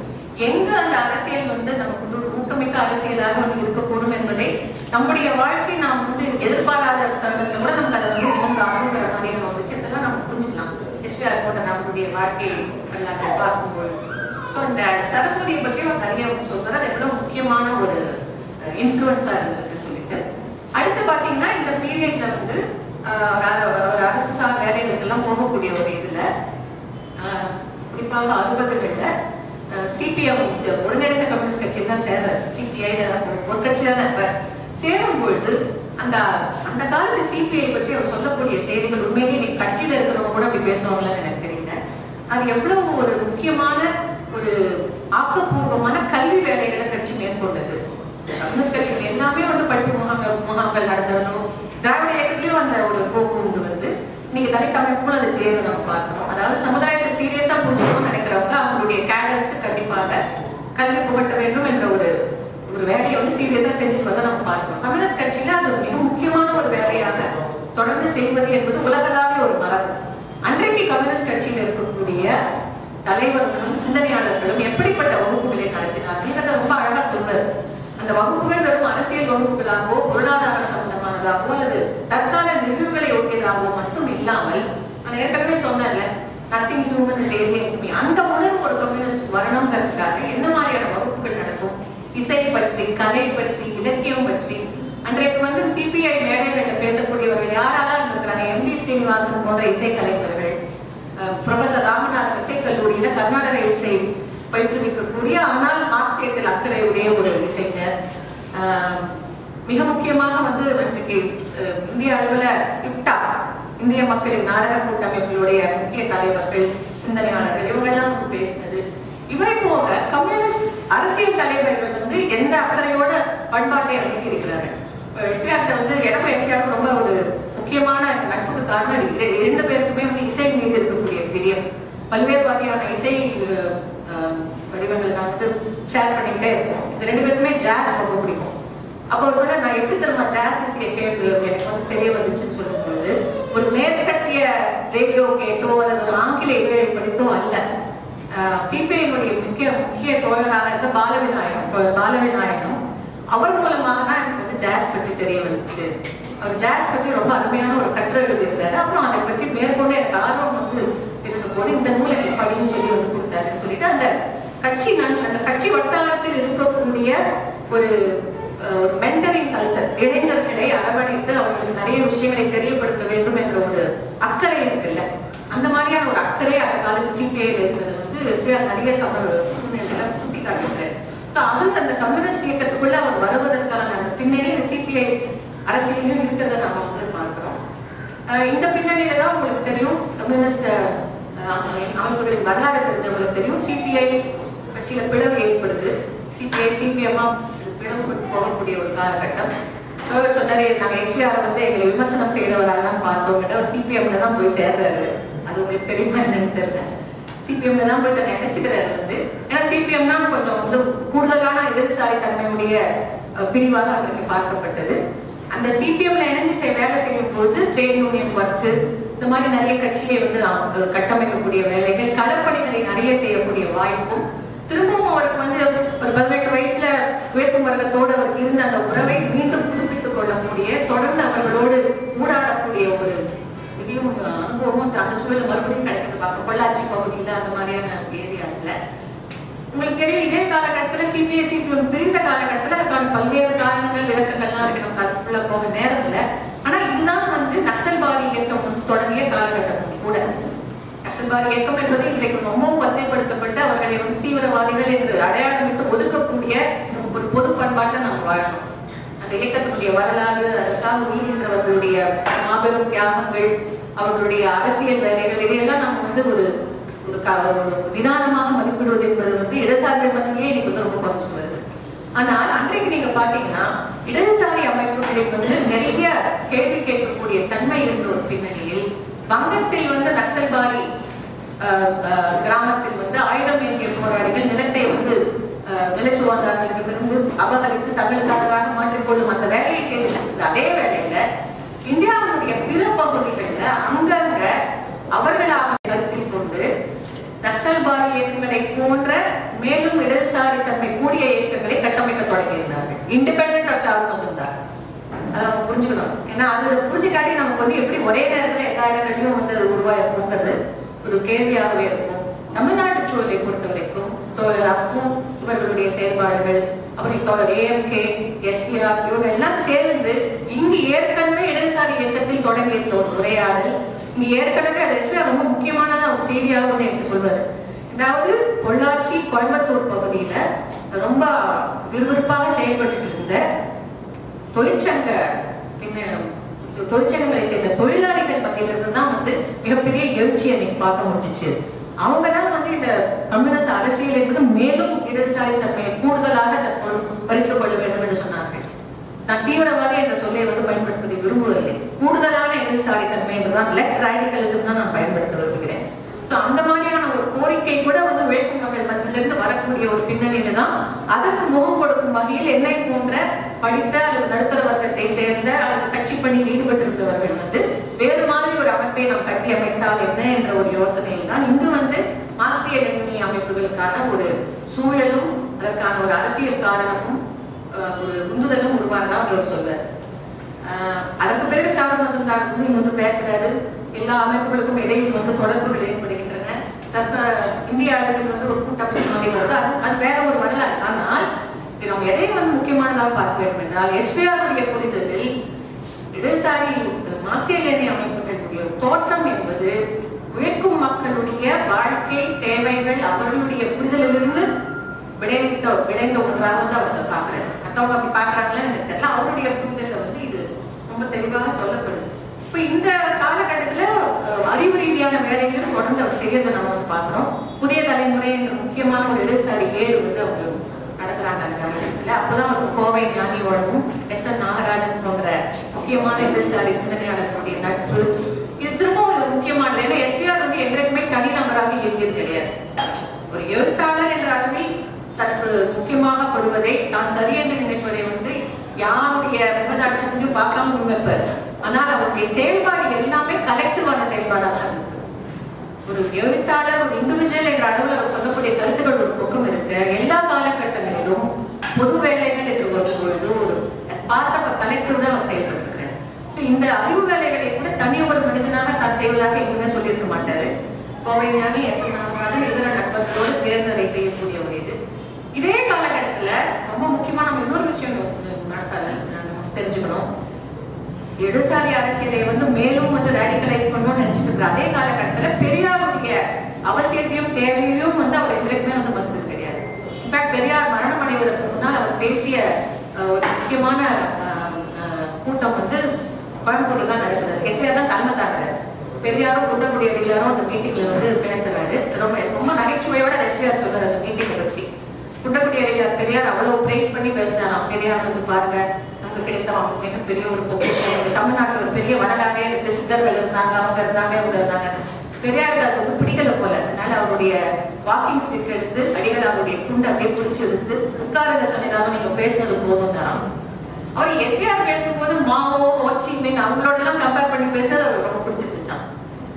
C: எங்க அந்த அரசியல் வந்து நமக்கு ஒரு ஊக்கமிக்க அரசியலாக வந்து இருக்கக்கூடும் என்பதை நம்முடைய வாழ்க்கை நாம் வந்து எதிர்பாராத தருணத்தில் கூட நமக்கு அதை வந்து இன்னும் காணுங்கிற மாதிரியான ஒரு விஷயத்தெல்லாம் நம்ம புரிஞ்சுக்கலாம் எஸ்பிஆர் போன்ற நம்மளுடைய வாழ்க்கை எல்லாத்தையும் பார்க்கும்போது ஸோ இந்த சரஸ்வதியை பற்றி அவர் நிறைய சொல்றது அது எவ்வளவு முக்கியமான ஒரு இன்ஃப்ளூயன்ஸாக இருந்ததுன்னு சொல்லிட்டு. அடுத்து பாத்தீங்கன்னா இந்த பீரியட்ல வந்து ஒரு அரசு சார் வேலைகளுக்கெல்லாம் போகக்கூடிய ஒரு இதில் குறிப்பாக அறுபதுகளில் சிபிஎம் ஒருங்கிணைந்த கம்யூனிஸ்ட் கட்சியில் தான் சேர்றாரு சிபிஐ ஒரு கட்சி தான் இருப்பார். சேரும் பொழுது அந்த அந்த காலத்து சிபிஐ பற்றி அவர் சொல்லக்கூடிய செய்திகள் உண்மையிலேயே நீ கட்சியில இருக்கிறவங்க கூட அப்படி பேசுவாங்களே எனக்கு அது எவ்வளவு ஒரு முக்கியமான ஒரு ஆக்கப்பூர்வமான கல்வி வேலைகளை கட்சி மேற்கொண்டது. கம்யூனிஸ்ட் கட்சிகள் எல்லாமே வந்து படிப்பு முகாம்கள் முகாம்கள் நடந்ததும் திராவிட இயக்கத்திலும் அந்த ஒரு போக்கு உண்டு வந்து. நீங்க தலித் அமைப்பும் அதை சேர்ந்து நம்ம பார்க்கிறோம் அதாவது சமுதாயத்தை சீரியஸா புரிஞ்சுக்கணும்னு நினைக்கிறவங்க அவங்களுடைய கேடர்ஸ்க்கு கண்டிப்பாக கல்வி புகட்ட வேண்டும் என்ற ஒரு ஒரு வேலையை வந்து சீரியஸா செஞ்சுட்டு வந்தா நம்ம பார்க்கிறோம் கம்யூனிஸ்ட் கட்சியில அது மிக முக்கியமான ஒரு வேலையாக தொடர்ந்து செய்வது என்பது உலகளாவிய ஒரு மரபு. அன்றைக்கு கம்யூனிஸ்ட் கட்சியில் இருக்கக்கூடிய தலைவர்களும் சிந்தனையாளர்களும் எப்படிப்பட்ட வகுப்புகளை நடத்தினார்கள் அதை ரொம்ப அழகா சொல்வார். அந்த வகுப்புகள் வெறும் அரசியல் வகுப்புகளாகவோ பொருளாதாரம் சம்பந்தமானதாகவோ அல்லது தற்கால நிகழ்வுகளை ஒட்டியதாகவோ மட்டும் இல்லாமல் நான் ஏற்கனவே சொன்னேன்ல நத்திங் ஹியூமன் அந்த உடன் ஒரு கம்யூனிஸ்ட் வரணுங்கிறதுக்காக என்ன மாதிரியான வகுப்புகள் நடக்கும்? இசை பற்றி கதை பற்றி இலக்கியம் பற்றி அன்றைக்கு வந்து சிபிஐ மேடைகளில் பேசக்கூடியவர்கள் யாராலாம் இருந்திருக்கிறாங்க? எம் பி ஸ்ரீனிவாசன் போன்ற இசைக்கலைஞர்கள் ப்ரொஃபசர் ராமநாதன் இசைக்கல்லூரியில கர்நாடக இசை பயிற்றுவிக்கக்கூடிய ஆனால் மார்க்சியத்தில் அக்கறை உடைய ஒரு இசைஞர். மிக முக்கியமாக வந்து இன்றைக்கு இந்திய அளவில் இப்டா இந்திய மக்களின் நாடக கூட்டமைப்பினுடைய முக்கிய தலைவர்கள் சிந்தனையாளர்கள் இவங்கெல்லாம் வந்து பேசினது. இவை போக கம்யூனிஸ்ட் அரசியல் தலைவர்கள் வந்து எந்த அக்கறையோட பண்பாட்டை அடக்கி இருக்கிறார்கள் எஸ்பிஆர்ட்ட வந்து எனக்கு எஸ்பிஆருக்கு ரொம்ப ஒரு முக்கியமான நட்புக்கு காரணம் இரண்டு பேருக்குமே வந்து இசை மீது இருக்கக்கூடிய பிரியம். பல்வேறு வகையான இசை வடிவங்களை நான் வந்து ஷேர் பண்ணிக்கிட்டே இருக்கோம். இந்த ரெண்டு பேருக்குமே ஜாஸ் ரொம்ப பிடிக்கும். அப்போ ஒரு சொன்ன நான் எப்படி தெரியுமா ஜாஸ் இசையை கேட்டு எனக்கு வந்து தெரிய வந்துச்சுன்னு சொல்லும்பொழுது ஒரு மேற்கத்திய ரேடியோ கேட்டோ அல்லது ஒரு ஆங்கில இதழை படித்தோ அல்ல. சிபிஐனுடைய முக்கிய முக்கிய தோழராக இருந்த பாலவிநாயகம் பாலவிநாயகம் அவர் மூலமாக தான் எனக்கு ஜாஸ் பற்றி தெரிய வந்துச்சு அவர் ஜாஸ் பற்றி ரொம்ப அருமையான ஒரு கட்டுரை எழுதியிருந்தாரு. அப்புறம் அதை பற்றி மேற்கொண்டு எனக்கு ஆர்வம் வந்து இருந்தபோது இந்த நூலை எனக்கு படின்னு சொல்லி வந்து கொடுத்தாருன்னு சொல்லிட்டு அந்த கட்சி நான் அந்த கட்சி வட்டாரத்தில் இருக்கக்கூடிய ஒரு மென்டரிங் கல்ச்சர் இளைஞர்களை அரவணைத்து அவங்களுக்கு நிறைய விஷயங்களை தெரியப்படுத்த வேண்டும் என்ற ஒரு அக்கறை இருக்குல்ல. அந்த மாதிரியான ஒரு அக்கறை அந்த காலத்து சிபிஐல இருந்தது வந்து நிறைய சமர் சூழ்நிலைகளை சுட்டி காட்டுறாரு ஸோ அவங்க அந்த கம்யூனிஸ்ட் இயக்கத்துக்குள்ள அவர் வருவதற்கான அந்த பின்னணி சிபிஐ அரசியலையும் இருக்கிறத நாம வந்து பார்க்கிறோம். இந்த பின்னணியில தான் உங்களுக்கு தெரியும் கம்யூனிஸ்ட் அமைப்புகளின் வரலாறு தெரிஞ்சவங்களுக்கு தெரியும். சிபிஐ கட்சியில பிளவு ஏற்படுது. சிபிஐ சிபிஎம்மா பிளவுபட்டு போகக்கூடிய ஒரு காலகட்டம். சொன்னாரு நாங்க எஸ்பிஆர் வந்து எங்களை விமர்சனம் செய்யறவராக தான் பார்த்தோம் அவர் சிபிஎம்ல தான் போய் சேர்றாரு. அது உங்களுக்கு தெரியுமா என்னன்னு தெரியல. சிபிஎம்ல தான் போய் தன்னை நினைச்சுக்கிறாரு வந்து. ஏன்னா சிபிஎம் தான் கொஞ்சம் வந்து கூடுதலான இடதுசாரி தன்மையுடைய பிரிவாக அவருக்கு பார்க்கப்பட்டது. அந்த சிபிஎம்ல இணைஞ்சு செய்ய வேலை செய்யும் போது ட்ரேட் யூனியன் ஒர்க்கு இந்த மாதிரி நிறைய கட்சியை வந்து நாம் கட்டமைக்கக்கூடிய வேலைகள் களப்பணிகளை நிறைய செய்யக்கூடிய வாய்ப்பும் திரும்பவும் அவருக்கு வந்து ஒரு பதினெட்டு வயசுல வேட்பு வர்க்கத்தோடு அவருக்கு இருந்த அந்த உறவை மீண்டும் புதுப்பித்துக் கொள்ளக்கூடிய தொடர்ந்து அவர்களோடு அனுபவமும் அந்த அந்த மறுபடியும் கிடைக்கிறது பார்க்கணும். பொள்ளாச்சி பகுதியில அந்த மாதிரியான ஏரியாஸ்ல உங்களுக்கு தெரியும் இதே காலகட்டத்துல சிபிஎஸ்சி பிரிந்த காலகட்டத்துல அதுக்கான பல்வேறு காரணங்கள் விளக்கங்கள்லாம் இருக்கு. நம்ம அதுக்குள்ள போக நேரம் இல்லை. ஆனா இதுதான் வந்து நக்சல்வாதி இயக்கம் வந்து தொடங்கிய காலகட்டம் கூட. நக்சல்வாதி இயக்கம் என்பது இன்றைக்கு ரொம்பவும் பச்சைப்படுத்தப்பட்டு அவர்களை வந்து தீவிரவாதிகள் என்று அடையாளமிட்டு ஒதுக்கக்கூடிய ஒரு பொது பண்பாட்டில் நாம் வாழணும் அந்த இயக்கத்தினுடைய வரலாறு அதற்காக உயிரின்றவர்களுடைய மாபெரும் தியாகங்கள் அவர்களுடைய அரசியல் வேலைகள் இதையெல்லாம் நம்ம வந்து ஒரு ஒரு க- நிதானமாக மதிப்பிடுவது என்பது வந்து இடசாரி மத்தியே இன்னைக்கு வந்து ரொம்ப குறைஞ்சு வருது. ஆனால் அன்றைக்கு நீங்க பாத்தீங்கன்னா இடதுசாரி அமைப்புகளை வந்து நிறைய கேள்வி கேட்கக்கூடிய தன்மை இருந்த ஒரு பின்னணியில் வங்கத்தில் வந்து நக்சல்பாரி அஹ், கிராமத்தில் வந்து ஆயுதம் ஏந்திய போராளிகள் நிலத்தை வந்து அஹ், நிலச்சுவாந்தார்களுக்கு இருந்து அபகரித்து தங்களுக்காக மாற்றிக்கொள்ளும் அந்த வேலையை செய்து அதே வேலை இந்தியாவுடைய பிற பகுதிகளில் அங்கங்க அவர்களாக கருத்தில் கொண்டு நக்சல்பாரி இயக்கங்களை போன்ற மேலும் இடதுசாரி தன்மை கூடிய இயக்கங்களை கட்டமைக்க தொடங்கியிருந்தார்கள். இண்டிபெண்ட் ஆஃப் சார்மஸ் இருந்தார் அதை நம்ம புரிஞ்சுக்கணும். ஏன்னா அது புரிஞ்சுக்காட்டி நமக்கு வந்து எப்படி ஒரே நேரத்துல எல்லா இடங்களையும் வந்து அது உருவாயிருக்குங்கிறது ஒரு கேள்வியாகவே இருக்கும். தமிழ்நாட்டு சூழலை பொறுத்த வரைக்கும் தோழர் அப்பு இவர்களுடைய செயல்பாடுகள் அப்புறம் தோழர் ஏஎம்கே எஸ்பிஆர் இவங்க எல்லாம் சேர்ந்து இங்கு ஏற்கனவே இடதுசாரி இயக்கத்தில் தொடங்கியிருந்த ஒரு உரையாடல் நீ ஏற்கனவே அதை ரொம்ப முக்கியமான ஒரு செய்தியாக வந்து எனக்கு சொல்வாரு. அதாவது பொள்ளாச்சி கோயம்புத்தூர் பகுதியில ரொம்ப விறுவிறுப்பாக செயல்பட்டு இருந்த தொழிற்சங்க பின்ன தொழிற்சங்கங்களை சேர்ந்த தொழிலாளிகள் மத்தியிலிருந்து தான் வந்து மிகப்பெரிய எழுச்சியை நீங்க பார்க்க முடிஞ்சிச்சு. அவங்க தான் வந்து இந்த கம்யூனிஸ்ட் அரசியல் என்பது மேலும் இடதுசாரி தன்மையை கூடுதலாக பறித்துக் கொள்ள வேண்டும் என்று சொன்னார்கள். நான் தீவிரவாதி என்ற சொல்லை வந்து பயன்படுத்துவதை விரும்புவதில்லை. கூடுதலான இடதுசாரி என்றுதான் லெஃப்ட் ரேடிகலிசம் தான் நான் பயன்படுத்த விரும்புகிறேன். ஸோ அந்த மாதிரியான ஒரு கோரிக்கை கூட வந்து வேட்பு மக்கள் மத்தியிலிருந்து வரக்கூடிய ஒரு பின்னணியில தான் அதற்கு முகம் கொடுக்கும் வகையில் என்னை போன்ற படித்த அல்லது நடுத்தர வர்க்கத்தை சேர்ந்த அல்லது கட்சி பணியில் ஈடுபட்டிருந்தவர்கள் வந்து வேறு மாதிரி ஒரு அமைப்பை நாம் கட்டி அமைத்தால் என்ன என்ற ஒரு யோசனையில் தான் இங்கு வந்து மார்க்சிய எண்ணி அமைப்புகளுக்கான ஒரு சூழலும் அதற்கான ஒரு அரசியல் காரணமும் ஒரு உந்துதலும் உருவானதா அவர் சொல்வார். அதற்கு பிறகு சாருமாசன் தான் வந்து இங்க வந்து பேசுறாரு. எல்லா அமைப்புகளுக்கும் இடையில் வந்து தொடர்புகள் ஏற்படுகின்றன. சர்வ இந்திய அளவில் வந்து ஒரு கூட்டமைப்பு மாதிரி வருது. அது அது வேற ஒரு வரலாறு. ஆனால் நாம் எதை வந்து முக்கியமானதாக பார்க்க வேண்டும் என்றால் எஸ்பிஆருடைய புரிதலில் இடதுசாரி மார்க்சிய லேனிய அமைப்புகளுடைய தோற்றம் என்பது உழைக்கும் மக்களுடைய வாழ்க்கை தேவைகள் அவர்களுடைய புரிதலிலிருந்து விளைவித்த விளைந்த ஒன்றாக வந்து அவங்க பாக்குறாரு மற்றவங்க அப்படி பாக்குறாங்களா எனக்கு தெரியல. அவருடைய புரிதல்ல வந்து ரொம்ப தெளிவாக சொல்லப்படுது. இப்ப இந்த காலகட்டத்துல அறிவு ரீதியான வேலைகளும் தொடர்ந்து அவர் செய்யறதை நம்ம வந்து பாக்குறோம் புதிய தலைமுறை என்ற முக்கியமான ஒரு இடதுசாரி ஏழு வந்து அவங்க நடத்துறாங்க அந்த காலகட்டத்துல. அப்பதான் வந்து கோவை ஞானியோடவும் எஸ் என் நாகராஜன் போன்ற முக்கியமான இடதுசாரி சிந்தனையாளர்களுடைய நட்பு. இது திரும்பவும் இது முக்கியமானது. ஏன்னா எஸ்பிஆர் வந்து என்றைக்குமே தனிநபராக இயங்கியது கிடையாது. ஒரு எழுத்தாளர் என்ற அளவில் தனக்கு முக்கியமாக படுவதை தான் சரி என்று நினைப்பதை யாருடைய விமதாட்சத்தையும் பார்க்காம முன்வைப்பார் ஆனால் அவருடைய செயல்பாடு எல்லாமே கலெக்டிவான செயல்பாடாக தான் இருக்கு. ஒரு எழுத்தாளர் ஒரு இண்டிவிஜுவல் என்ற அளவில் அவர் சொல்லக்கூடிய கருத்துக்கள் ஒரு பக்கம் இருக்கு எல்லா காலகட்டங்களிலும் பொது வேலைகள் என்று வரும் பொழுது ஒரு பார்ட் ஆஃப் கலெக்டிவ் தான் அவர் செயல்பட்டிருக்கிறார் So, இந்த அறிவு வேலைகளை கூட தனி ஒரு மனிதனாக தான் செய்வதாக எங்குமே சொல்லியிருக்க மாட்டாரு கோவை ஞானி எஸ் நாகராஜன் இதர நண்பர்களோடு சேர்ந்து அதை செய்யக்கூடிய ஒரு இது இதே காலகட்டத்துல ரொம்ப முக்கியமா நம்ம இன்னொரு விஷயம் யோசிக்கணும் நாட்கள் நம்ம தெரிஞ்சுக்கணும் இடதுசாரி அரசியலை வந்து மேலும் வந்து ரேடிகலைஸ் பண்ணணும்னு நினைச்சிட்டு இருக்கிற அதே காலகட்டத்துல பெரியாருடைய அவசியத்தையும் தேவையையும் வந்து அவர் என்றைக்குமே வந்து மறுத்தது கிடையாது. இன்ஃபேக்ட் பெரியார் மரணம் அடைவதற்கு முன்னால் அவர் பேசிய ஒரு முக்கியமான கூட்டம் வந்து கோயம்புத்தூர்ல தான் நடக்குது எஸ்ஐஆர் தான் தலைமை தாங்குறாரு. பெரியாரும் குற்றக்குடி அடிகளாரும் அந்த மீட்டிங்ல வந்து பேசுறாரு. ரொம்ப ரொம்ப நகைச்சுவையோட எஸ்பிஆர் சொல்றாரு அந்த மீட்டிங்கை பற்றி குற்றக்குடி பெரியார் அவ்வளவு பிரைஸ் பண்ணி பேசினாராம். பெரியார் வந்து பாருங்க கிடைத்த மிகப்பெரிய ஒரு பொக்கிஷம் தமிழ்நாட்டுல ஒரு பெரிய வரலாறே இருக்கு சித்தர்கள் இருந்தாங்க அவங்க இருந்தாங்க இவங்க இருந்தாங்க. பெரியாருக்கு அது வந்து பிடிக்கல போல. அதனால அவருடைய வாக்கிங் ஸ்டிக் எடுத்து அடிகள் அவருடைய குண்டு அப்படியே பிடிச்சி எடுத்து உட்காருங்க சன்னிதானம் நீங்க பேசுனது போதும்னா அவர் எஸ்விஆர் பேசும்போது மாவோ ஓச்சி மீன் அவங்களோட எல்லாம் கம்பேர் பண்ணி பேசுனது அவருக்கு ரொம்ப பிடிச்சிருக்கு.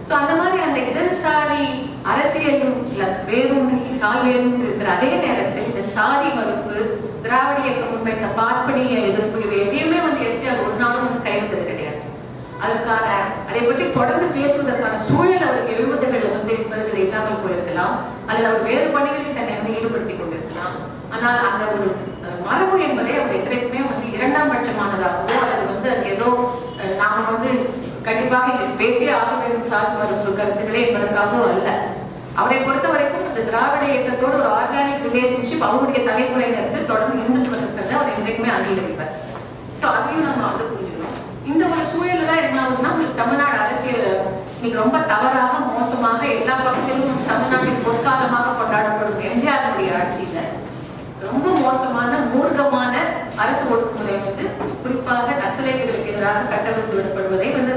C: ஸோ அந்த மாதிரி அந்த இடதுசாரி அரசியலும் இல்ல வேரூன்றி கால் வேரூன்றி இருக்கிற அதே நேரத்தில் இந்த சாதி மறுப்பு திராவிட இயக்கம் முன்வைத்த பார்ப்பனிய எதிர்ப்பு இவை எதையுமே வந்து எஸ்டிஆர் ஒரு நாளும் வந்து கைவிட்டது கிடையாது. அதற்கான அதை பற்றி தொடர்ந்து பேசுவதற்கான சூழல் அவருக்கு எழுபதுகளில் வந்து என்பதுகள் இல்லாமல் போயிருக்கலாம். அல்லது அவர் வேறு பணிகளில் தன்னை வந்து ஈடுபடுத்தி கொண்டிருக்கலாம். ஆனால் அந்த ஒரு மரபு என்பதை அவர் என்றைக்குமே வந்து இரண்டாம் பட்சமானதாகவோ அல்லது வந்து அது ஏதோ நாம வந்து கண்டிப்பாக பேசிய ஆக வேண்டும் சாதி மறுப்பு கருத்துக்களே என்பதற்காகவோ அல்ல. அவரை பொறுத்த வரைக்கும் இந்த திராவிட இயக்கத்தோடு ஒரு ஆர்கானிக் ரிலேஷன்ஷிப் அவருடைய தலைமுறையினருக்கு தொடர்ந்து இருந்துட்டு வந்திருக்கிறத. அவர் என்றைக்குமே அங்கீகரிப்பார் ஸோ அதையும் நம்ம வந்து புரிஞ்சுக்கணும். இந்த ஒரு சூழல்ல தான் என்ன ஆகுதுன்னா உங்களுக்கு தமிழ்நாடு அரசியல் இன்னைக்கு ரொம்ப தவறாக மோசமாக எல்லா பக்கத்திலும் தமிழ்நாட்டின் பொற்காலமாக கொண்டாடப்படும் எம்ஜிஆருடைய ஆட்சியில ரொம்ப மோசமான மூர்க்கமான அரசு ஒடுக்குமுறை வந்து குறிப்பாக நக்சலைட்டுகளுக்கு எதிராக கட்டமைத்து விடப்படுவதை வந்து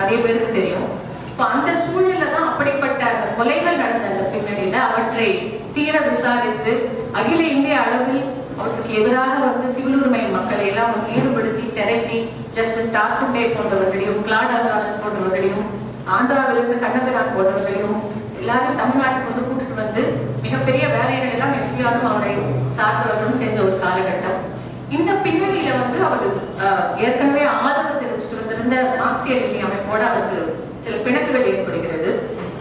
C: நிறைய பேருக்கு தெரியும். இப்ப அந்த சூழல்ல தான் அப்படிப்பட்ட அந்த கொலைகள் நடந்த அந்த பின்னணியில அவற்றை தீர விசாரித்து அகில இந்திய அளவில் அவற்றுக்கு எதிராக வந்து சிவில் உரிமை மக்களை எல்லாம் வந்து ஈடுபடுத்தி திரட்டி ஜஸ்டிஸ் டாக்குண்டே போன்றவர்களையும் கிளாட் அல்வாரஸ் போன்றவர்களையும் ஆந்திராவிலிருந்து கண்ணபிரான் போன்றவர்களையும் எல்லாரும் தமிழ்நாட்டுக்கு வந்து கூட்டிட்டு வந்து மிகப்பெரிய வேலைகள் எல்லாம் எஸ்பிஆரும் அவரை சார்ந்தவர்களும் செஞ்ச ஒரு காலகட்டம். இந்த பின்னணியில வந்து அவர் ஏற்கனவே ஆதரவு அந்த மார்க்சிய நிலை அமைப்போட அவருக்கு சில பிணக்குகள் ஏற்படுகிறது.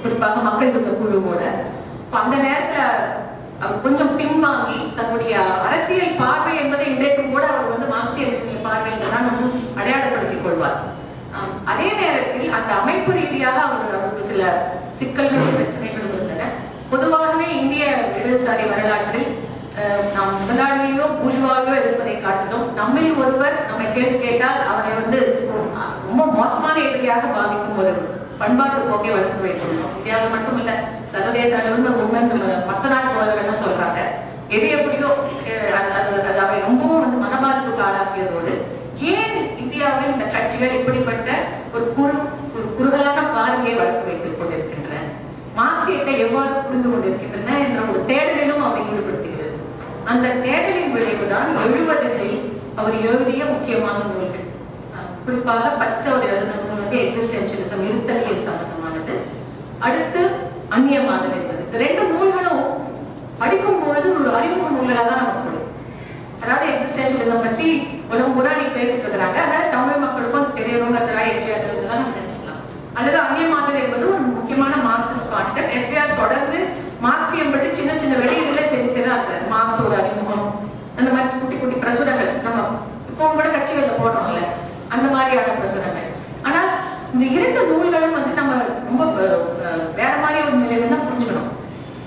C: குறிப்பாக மக்கள் விருத்த குழுவோட. அந்த நேரத்துல அவர் கொஞ்சம் பின்வாங்கி தன்னுடைய அரசியல் பார்வை என்பதை இன்றைக்கும் கூட அவர் வந்து மார்க்சிய பார்வை என்றுதான் நம்ம அடையாளப்படுத்திக் கொள்வார். அதே நேரத்தில் அந்த அமைப்பு ரீதியாக அவர் அவருக்கு சில சிக்கல்களும் பிரச்சனைகளும் இருந்தன. பொதுவாகவே இந்திய இடதுசாரி வரலாற்றில் நாம் முதலாளியோ பூஜ்வாவையோ எதிர்ப்பதை காட்டிலும் நம்மில் ஒருவர் நம்மை கேட்டு கேட்டால் அவரை வந்து ரொம்ப மோசமான எதிரியாக பாதிக்கும் ஒரு பண்பாட்டு போக்கை வளர்த்து வைத்துள்ளோம். இந்தியாவில் மட்டுமல்ல சர்வதேச அளவில் உண்மை மற்ற நாட்டு தோழர்கள் சொல்றாங்க. எது எப்படியோ அது அது- அவை ரொம்பவும் வந்து மனபாதிப்புக்கு ஆளாக்கியதோடு ஏன் இந்தியாவில் இந்த கட்சிகள் இப்படிப்பட்ட ஒரு குறு ஒரு குறுகலான பார்வையை வளர்த்து வைத்துக் கொண்டிருக்கின்றன? மார்க்சியத்தை எவ்வாறு புரிந்து கொண்டிருக்கின்றன என்ற ஒரு தேடலிலும் அவரை ஈடுபடுத்தி அந்த தேடலின் விளைவுதான் எழுபதுகளில் அவர் எழுதிய முக்கியமான நூல்கள். குறிப்பாக ஃபர்ஸ்ட் அவர் எழுதின நூல் வந்து எக்ஸிஸ்டென்ஷியலிசம் இருத்தலியல் சம்பந்தமானது. அடுத்து அந்நியமாதல் என்பது ரெண்டு நூல்களும் படிக்கும் பொழுது ஒரு அறிமுக நூல்களாக தான் நமக்கு அதாவது எக்ஸிஸ்டென்ஷியலிசம் பற்றி உலகம் பூரா நீ பேசிட்டு இருக்கிறாங்க. அதனால தமிழ் மக்களுக்கும் தெரியணுங்கிறதுக்காக எஸ்விஆர் தான் நம்ம நினைச்சுக்கலாம். அல்லது அந்நியமாதல் என்பது ஒரு முக்கியமான மார்க்சிஸ்ட் கான்செப்ட் எஸ்விஆர் தொடர்ந்து மார்க்சியம் பற்றி சின்ன சின்ன வெளியீடுகளை செஞ்சுட்டு தான் மார்க்ஸோட அறிமுகம். அந்த மாதிரி குட்டி குட்டி பிரசுரங்கள். நம்ம இப்போ கூட கட்சிகள்ல போடுறோம்ல. அந்த மாதிரியான பிரசுரங்கள். ஆனால் இந்த இரண்டு நூல்களும் வந்து நம்ம ரொம்ப வேற மாதிரி ஒரு நிலையில தான் புரிஞ்சுக்கணும்.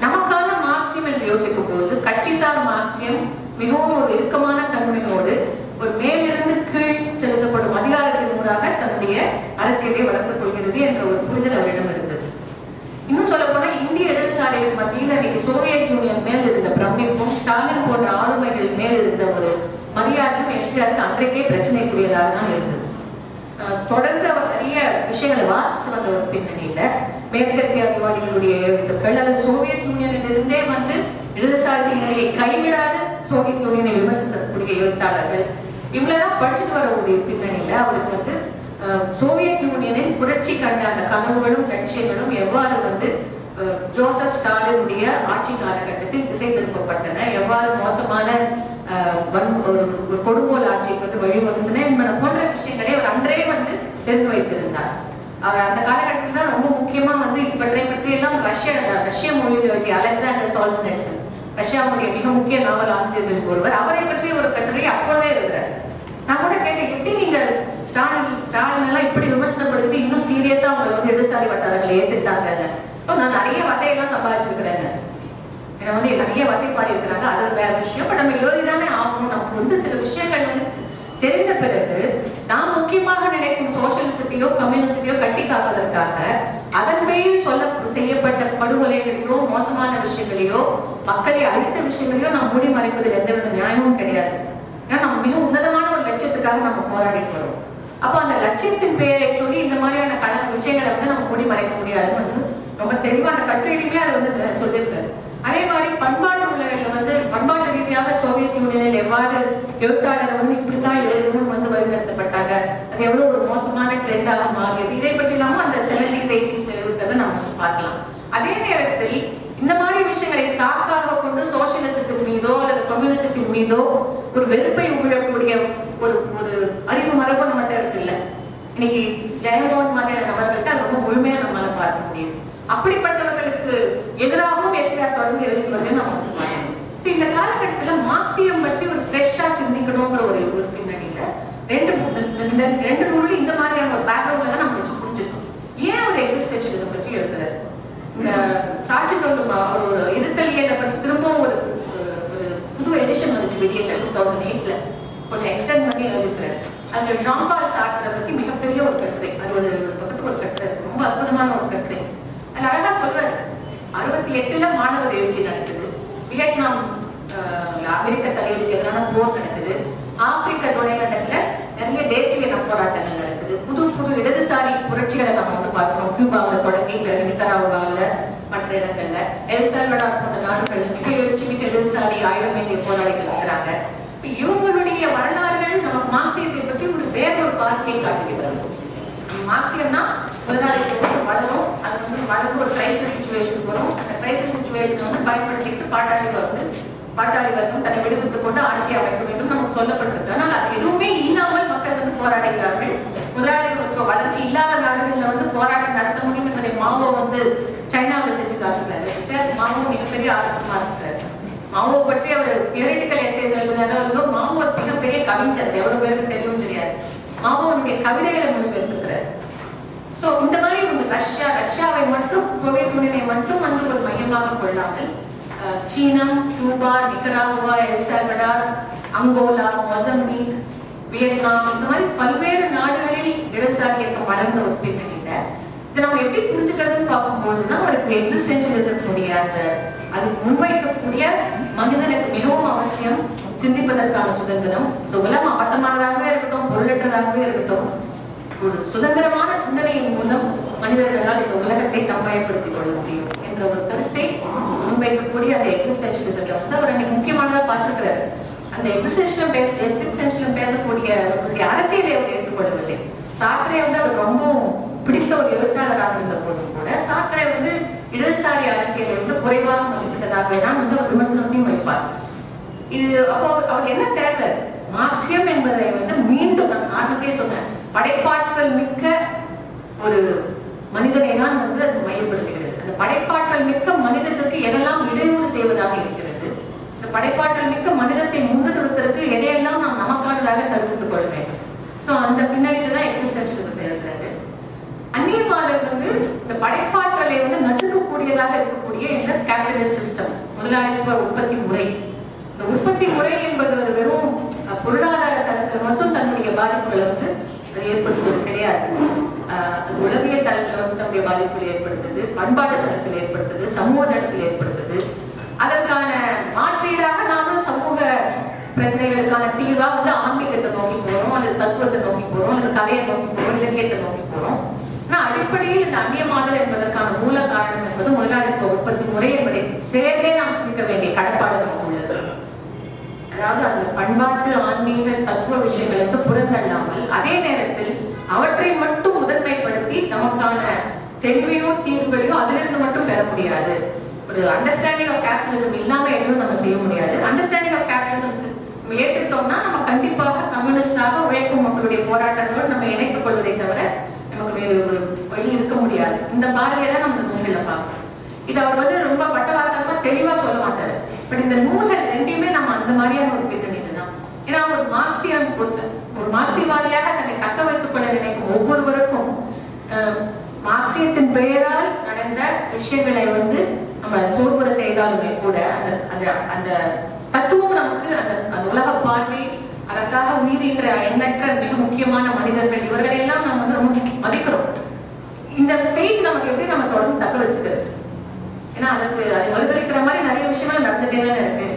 C: நமக்கான மார்க்சியம் என்று யோசிக்கும் போது கட்சிசார் மார்க்சியம் மிகவும் ஒரு இறுக்கமான தன்மையோடு ஒரு மேலிருந்து கீழ் செலுத்தப்படும் அதிகாரத்தின் ஊடாக தன்னுடைய அரசியலை வளர்த்துக் கொள்கிறது என்ற ஒரு புரிதல் அவரிடம் இருக்கு. இன்னும் சொல்ல போனா இந்திய இடதுசாரிகள் மத்தியில் இன்னைக்கு சோவியத் யூனியன் மேல் இருந்த பிரமிப்பும் ஸ்டாலின் போன்ற ஆளுமைகள் மேல் இருந்த ஒரு மரியாதையும் எஸ்பிஆருக்கு அன்றைக்கே பிரச்சனைக்குரியதாக தான் இருந்தது. தொடர்ந்து அவர் நிறைய விஷயங்களை வாசித்து வந்த ஒரு பின்னணியில மேற்கத்திய அறிவாளிகளுடைய எழுத்துக்கள் அல்லது சோவியத் யூனியனில் இருந்தே வந்து இடதுசாரி சிந்தனையை கைவிடாது சோவியத் யூனியனை விமர்சிக்கக்கூடிய எழுத்தாளர்கள் இவ்வளவு படிச்சுட்டு வர ஒரு பின்னணியில அவருக்கு வந்து சோவியத் யூனியனின் புரட்சி கண்ட அந்த கனவுகளும் லட்சியங்களும் எவ்வாறு வந்து ஜோசப் ஸ்டாலினுடைய ஆட்சி காலகட்டத்தில் திசை திருப்பப்பட்டன எவ்வாறு மோசமான ஒரு கொடுங்கோல் ஆட்சிக்கு வந்து வழிவகுத்தன என்பன போன்ற விஷயங்களை அவர் அன்றே வந்து தெரிந்து வைத்திருந்தார். அவர் அந்த காலகட்டத்தில் தான் ரொம்ப முக்கியமா வந்து இவற்றை பற்றி எல்லாம் ரஷ்ய ரஷ்ய மொழியில் எழுதிய அலெக்சாண்டர் சால்ஸ்நெட்சன் ரஷ்யாவுடைய மிக முக்கிய நாவல் ஆசிரியர்கள் ஒருவர். அவரை பற்றி ஒரு கட்டுரை அப்பொழுதே எழுதுறாரு. நான் கூட கேட்டேன் எப்படி நீங்க ஸ்டாலின் ஸ்டாலின் எல்லாம் இப்படி விமர்சனப்படுத்தி இன்னும் சீரியஸா அவங்களை வந்து இடதுசாரி வட்டாரங்களை ஏத்துட்டாங்க நான் நிறைய வசையெல்லாம் சம்பாதிச்சிருக்கிறேன் என்ன வந்து நிறைய வசைப்பாடி இருக்கிறாங்க அது வேற விஷயம். பட் நம்ம எழுதிதானே ஆகணும். நமக்கு வந்து சில விஷயங்கள் வந்து தெரிந்த பிறகு நாம் முக்கியமாக நினைக்கும் சோசியலிசத்தையோ கம்யூனிஸ்டையோ கட்டி காப்பதற்காக அதன் மேல் சொல்ல செய்யப்பட்ட படுகொலைகளையோ மோசமான விஷயங்களையோ மக்களை அழித்த விஷயங்களையோ நாம் மூடி மறைப்பதில் எந்தவித நியாயமும் கிடையாது. ஏன்னா நம்ம மிக உன்னதமான ஒரு லட்சியத்துக்காக நம்ம போராடிட்டு வரோம். அப்போ அந்த லட்சியத்தின் பெயரை சொல்லி இந்த மாதிரியான கண விஷயங்களை வந்து நம்ம மூடி மறைக்க முடியாதுன்னு வந்து ரொம்ப தெளிவா அந்த கட்டுரையிலுமே அதை வந்து சொல்லியிருக்காரு. அதே மாதிரி பண்பாட்டு உலகில் வந்து பண்பாட்டு ரீதியாக சோவியத் யூனியனில் எவ்வாறு எழுத்தாளர் வந்து இப்படித்தான் எழுதணும்னு வந்து வழிநடத்தப்பட்டாங்க. அது எவ்வளவு ஒரு மோசமான ட்ரெண்டாக மாறியது. இதை பற்றி இல்லாமல் அந்த செவன்டிஸ் எயிட்டிஸ் எழுதுறதை நம்ம பார்க்கலாம். அதே நேரத்தில் இந்த மாதிரி விஷயங்களை சாக்காக கொண்டு சோசியலிசத்தின் மீதோ அல்லது கம்யூனிசத்தின் மீதோ ஒரு வெறுப்பை உமிழக்கூடிய ஒரு ஒரு அறிவு மரபு நம்மகிட்ட இருக்குல்ல. இன்னைக்கு ஜெயமோகன் மாதிரியான நபர்கள்ட்ட அது ரொம்ப முழுமையா நம்மளால பார்க்க முடியும் அப்படிப்பட்டவர்களுக்கு எதிராகவும் எஸ்பிஆர் தொடர்ந்து எழுதி வந்து நம்ம வந்து ஸோ இந்த காலகட்டத்துல மார்க்சியம் பற்றி ஒரு ஃப்ரெஷ்ஷா சிந்திக்கணுங்கிற ஒரு ஒரு பின்னணியில ரெண்டு இந்த- இந்த ரெண்டு நூலும் இந்த மாதிரியான ஒரு பேக்ரவுண்ட்ல தான் நம்ம வச்சு புரிஞ்சுக்கணும். ஏன் ஒரு எக்ஸிஸ்டென்ஷியலிசம் பற்றி எழுதுறாரு? இந்த சாட்சி சொல்லும் அவர் ஒரு இருத்தலியலை பற்றி திரும்பவும் ஒரு ஒரு- புது எடிஷன் வந்துச்சு வெளியில டூ தௌசண்ட் எயிட்ல கொஞ்சம் எக்ஸ்டெண்ட் பண்ணி எழுதிக்கிறார் அந்த ஜாம்பால் சாட்ரை பத்தி மிகப்பெரிய ஒரு கட்டுரை. அது ஒரு பக்கத்துக்கு ஒரு கட்டுரை. ரொம்ப அற்புதமான ஒரு கட்டுரை. அது அழகா சொல்றாரு. அறுபத்தி எட்டுல மாணவர் எழுச்சி நடக்குது. வியட்நாம் அமெரிக்க தலைவருக்கு எதிரான போர் நடக்குது? ஆப்பிரிக்க துணைக்கண்டத்துல நிறைய தேசிய போராட்டங்கள் நடக்குது. புது புது இடதுசாரி புரட்சிகளை நம்ம வந்து பார்க்கிறோம். கியூபாவில் தொடங்கி பிறகு நிக்கராவுகாவில் மற்ற இடங்கள்ல. எல்சல்வடார் போன்ற நாடுகள் மிக எழுச்சி மிக இடதுசாரி ஆயிரம் மேந்திய போராளிகள் இருக்கிறாங்க. இவங்களுடைய வரலாறுகள் நமக்கு மார்க்சியத்தை பற்றி ஒரு வேற ஒரு பார்வையை காட்டுகிறது. மார்க்சியம்னா முதலாளிகள் வந்து வளரும் அது வந்து வளர்ந்து ஒரு கிரைசிஸ் சுச்சுவேஷன் வரும். அந்த கிரைசிஸ் சுச்சுவேஷனை வந்து பயன்படுத்திக்கிட்டு பாட்டாளி வந்து பாட்டாளி வர்க்கம் தன்னை விடுவித்துக் கொண்டு ஆட்சி அமைக்க வேண்டும் நமக்கு சொல்லப்பட்டிருக்கு. ஆனால் அது எதுவுமே இல்லாமல் மக்கள் வந்து போராடுகிறார்கள். முதலாளிகளுக்கு வளர்ச்சி இல்லாத நாடுகளில் வந்து போராட்டம் நடத்த முடியும் என்பதை மாவோ வந்து சைனாவில் செஞ்சு காட்டுறாரு மாவோ மிகப்பெரிய ஆலோசமா இருக்கிறாரு. மாவோ பற்றி அவர் தியரிட்டிக்கல் எஸ்ஏஸ் எழுதினாரோ மாவோ ஒரு மிகப்பெரிய கவிஞர். எவ்வளவு பேருக்கு தெரியும் தெரியாது. மாவோனுடைய கவிதைகளை மொழிபெயர்த்துக்கிறார் சோ இந்த மாதிரி வந்து ரஷ்யா ரஷ்யாவை மட்டும் சோவியத் யூனியனை மட்டும் வந்து ஒரு மையமாக கொள்ளாமல் சீனம் Cuba Nicaragua El Salvador Angola Mozambique Vietnam இந்த மாதிரி பல்வேறு நாடுகளில் இடதுசாரி இயக்கம் வளர்ந்த ஒரு பின்னணியில இதை நம்ம எப்படி புரிஞ்சுக்கிறதுன்னு பார்க்கும்போதுன்னா ஒரு எக்ஸிஸ்டென்ஷியலிசத்தினுடைய அந்த அது முன்வைக்கக்கூடிய மனிதனுக்கு மிகவும் அவசியம் சிந்திப்பதற்கான சுதந்திரம். இந்த உலகம் அபத்தமானதாகவே இருக்கட்டும் பொருளற்றதாகவே இருக்கட்டும் ஒரு சுதந்திரமான சிந்தனையின் மூலம் மனிதர்களால் இந்த உலகத்தை தம்பாயப்படுத்திக் கொள்ள முடியும் என்ற ஒரு கருத்தை முன்வைக்கக்கூடிய அந்த எக்ஸிஸ்டென்ஷியலிசத்தை வந்து அவர் அன்னைக்கு முக்கியமானதா பார்த்துக்கிறாரு அந்த எக்ஸிஸ்டென்ஷியம் எக்ஸிஸ்டென்ஷியம் பேசக்கூடிய அரசியலை அவர் ஏற்றுக்கொள்ளவில்லை. சாக்கரை வந்து அவர் ரொம்ப பிடித்த ஒரு எழுத்தாளராக இருந்த போதும் கூட சாத்திரை வந்து இடதுசாரி அரசியலை வந்து குறைவாக மதிப்பிட்டதாகவே தான் வந்து அவர் விமர்சனத்தையும் வைப்பார். இது அப்போ அவர் என்ன தேவை? மார்க்சியம் என்பதை வந்து மீண்டும் நான் ஆரம்பத்தே சொன்னேன். படைப்பாற்றல் மிக்க ஒரு மனிதனை தான் வந்து அது மையப்படுத்துகிறது. அந்த படைப்பாற்றல் மிக்க மனிதனுக்கு எதெல்லாம் இடையூறு செய்வதாக இருக்கிறது? இந்த படைப்பாற்றல் மிக்க மனிதத்தை முன்னெடுப்பதற்கு எதையெல்லாம் நாம் நமக்கானதாக தடுத்துக் கொள்ள வேண்டும். சோ அந்த பின்னணியில தான் எக்ஸிஸ்டன்ஷியலிசம் இருக்கிறது அந்நியவாதம் வந்து இந்த படைப்பாற்றலை வந்து நசுக்கக்கூடியதாக இருக்கக்கூடிய இந்த கேபிட்டலிஸ்ட் சிஸ்டம் முதலாளித்துவ உற்பத்தி முறை. இந்த உற்பத்தி முறை என்பது ஒரு வெறும் பொருளாதார தளத்தில் மட்டும் தன்னுடைய பாதிப்புகளை வந்து ஏற்படுத்துவது கிடையாது. அது உளவியல் தளத்துல வந்து தன்னுடைய பாதிப்புகள் ஏற்படுத்துது பண்பாட்டு தளத்தில் ஏற்படுத்துது சமூக தளத்தில் ஏற்படுத்துது. அதற்கான மாற்றீடாக நாமும் சமூக பிரச்சனைகளுக்கான தீர்வா வந்து ஆன்மீகத்தை நோக்கி போறோம் அல்லது தத்துவத்தை நோக்கி போறோம் நோக்கி போறோம் இலக்கியத்தை நோக்கி போறோம். ஆனா அடிப்படையில் இந்த அந்நியமாதல் என்பதற்கான மூல காரணம் என்பது முதலாளித்துவ உற்பத்தி முறை என்பதை சேர்ந்தே நாம் சிந்திக்க வேண்டிய கடப்பாடு நமக்கு உள்ளது. அதாவது அந்த பண்பாட்டு ஆன்மீக தத்துவ விஷயங்களுக்கு புறந்தள்ளாமல் அதே நேரத்தில் அவற்றை மட்டும் முதன்மைப்படுத்தி நமக்கான தெளிவையோ தீர்வுகளையோ அதிலிருந்து மட்டும் பெற முடியாது. ஒரு அண்டர்ஸ்டாண்டிங் ஆஃப் கேபிட்டலிசம் இல்லாம எதுவும் நம்ம செய்ய முடியாது. அண்டர்ஸ்டாண்டிங் ஆஃப் கேபிட்டலிசம் நம்ம நம்ம கண்டிப்பாக கம்யூனிஸ்டாக உழைக்கும் மக்களுடைய போராட்டங்களோடு நம்ம இணைத்துக் கொள்வதை தவிர நமக்கு வேறு ஒரு வழி இருக்க முடியாது. இந்த பார்வையை தான் நம்ம நூல்களை பார்க்கணும். இது அவர் வந்து ரொம்ப பட்டவார்த்தமா தெளிவா சொல்ல மாட்டாரு. பட் இந்த நூல்கள் ரெண்டையுமே நம்ம அந்த மாதிரியான ஒரு பின்னணியில தான். ஏன்னா ஒரு மார்க்சியம் ஒருத்தர் ஒரு மார்க்சிவாதியாக தன்னை தக்க வைத்துக் கொள்ள நினைக்கும் ஒவ்வொருவருக்கும் மார்க்சியத்தின் பெயரால் நடந்த விஷயங்களை வந்து நம்ம சோர்வுற செய்தாலுமே கூட அந்த அந்த அந்த தத்துவம் நமக்கு அந்த உலக பார்வை அதற்காக உயிரின்ற எண்ணற்ற மிக முக்கியமான மனிதர்கள் இவர்களை எல்லாம் நம்ம வந்து ரொம்ப மதிக்கிறோம். இந்த ஃபெயிட் நமக்கு எப்படி நம்ம தொடர்ந்து தக்க வச்சுக்கிறது ஏன்னா அதற்கு அதை மறுதளிக்கிற மாதிரி நிறைய விஷயங்கள் நடந்துட்டே தான் இருக்கு.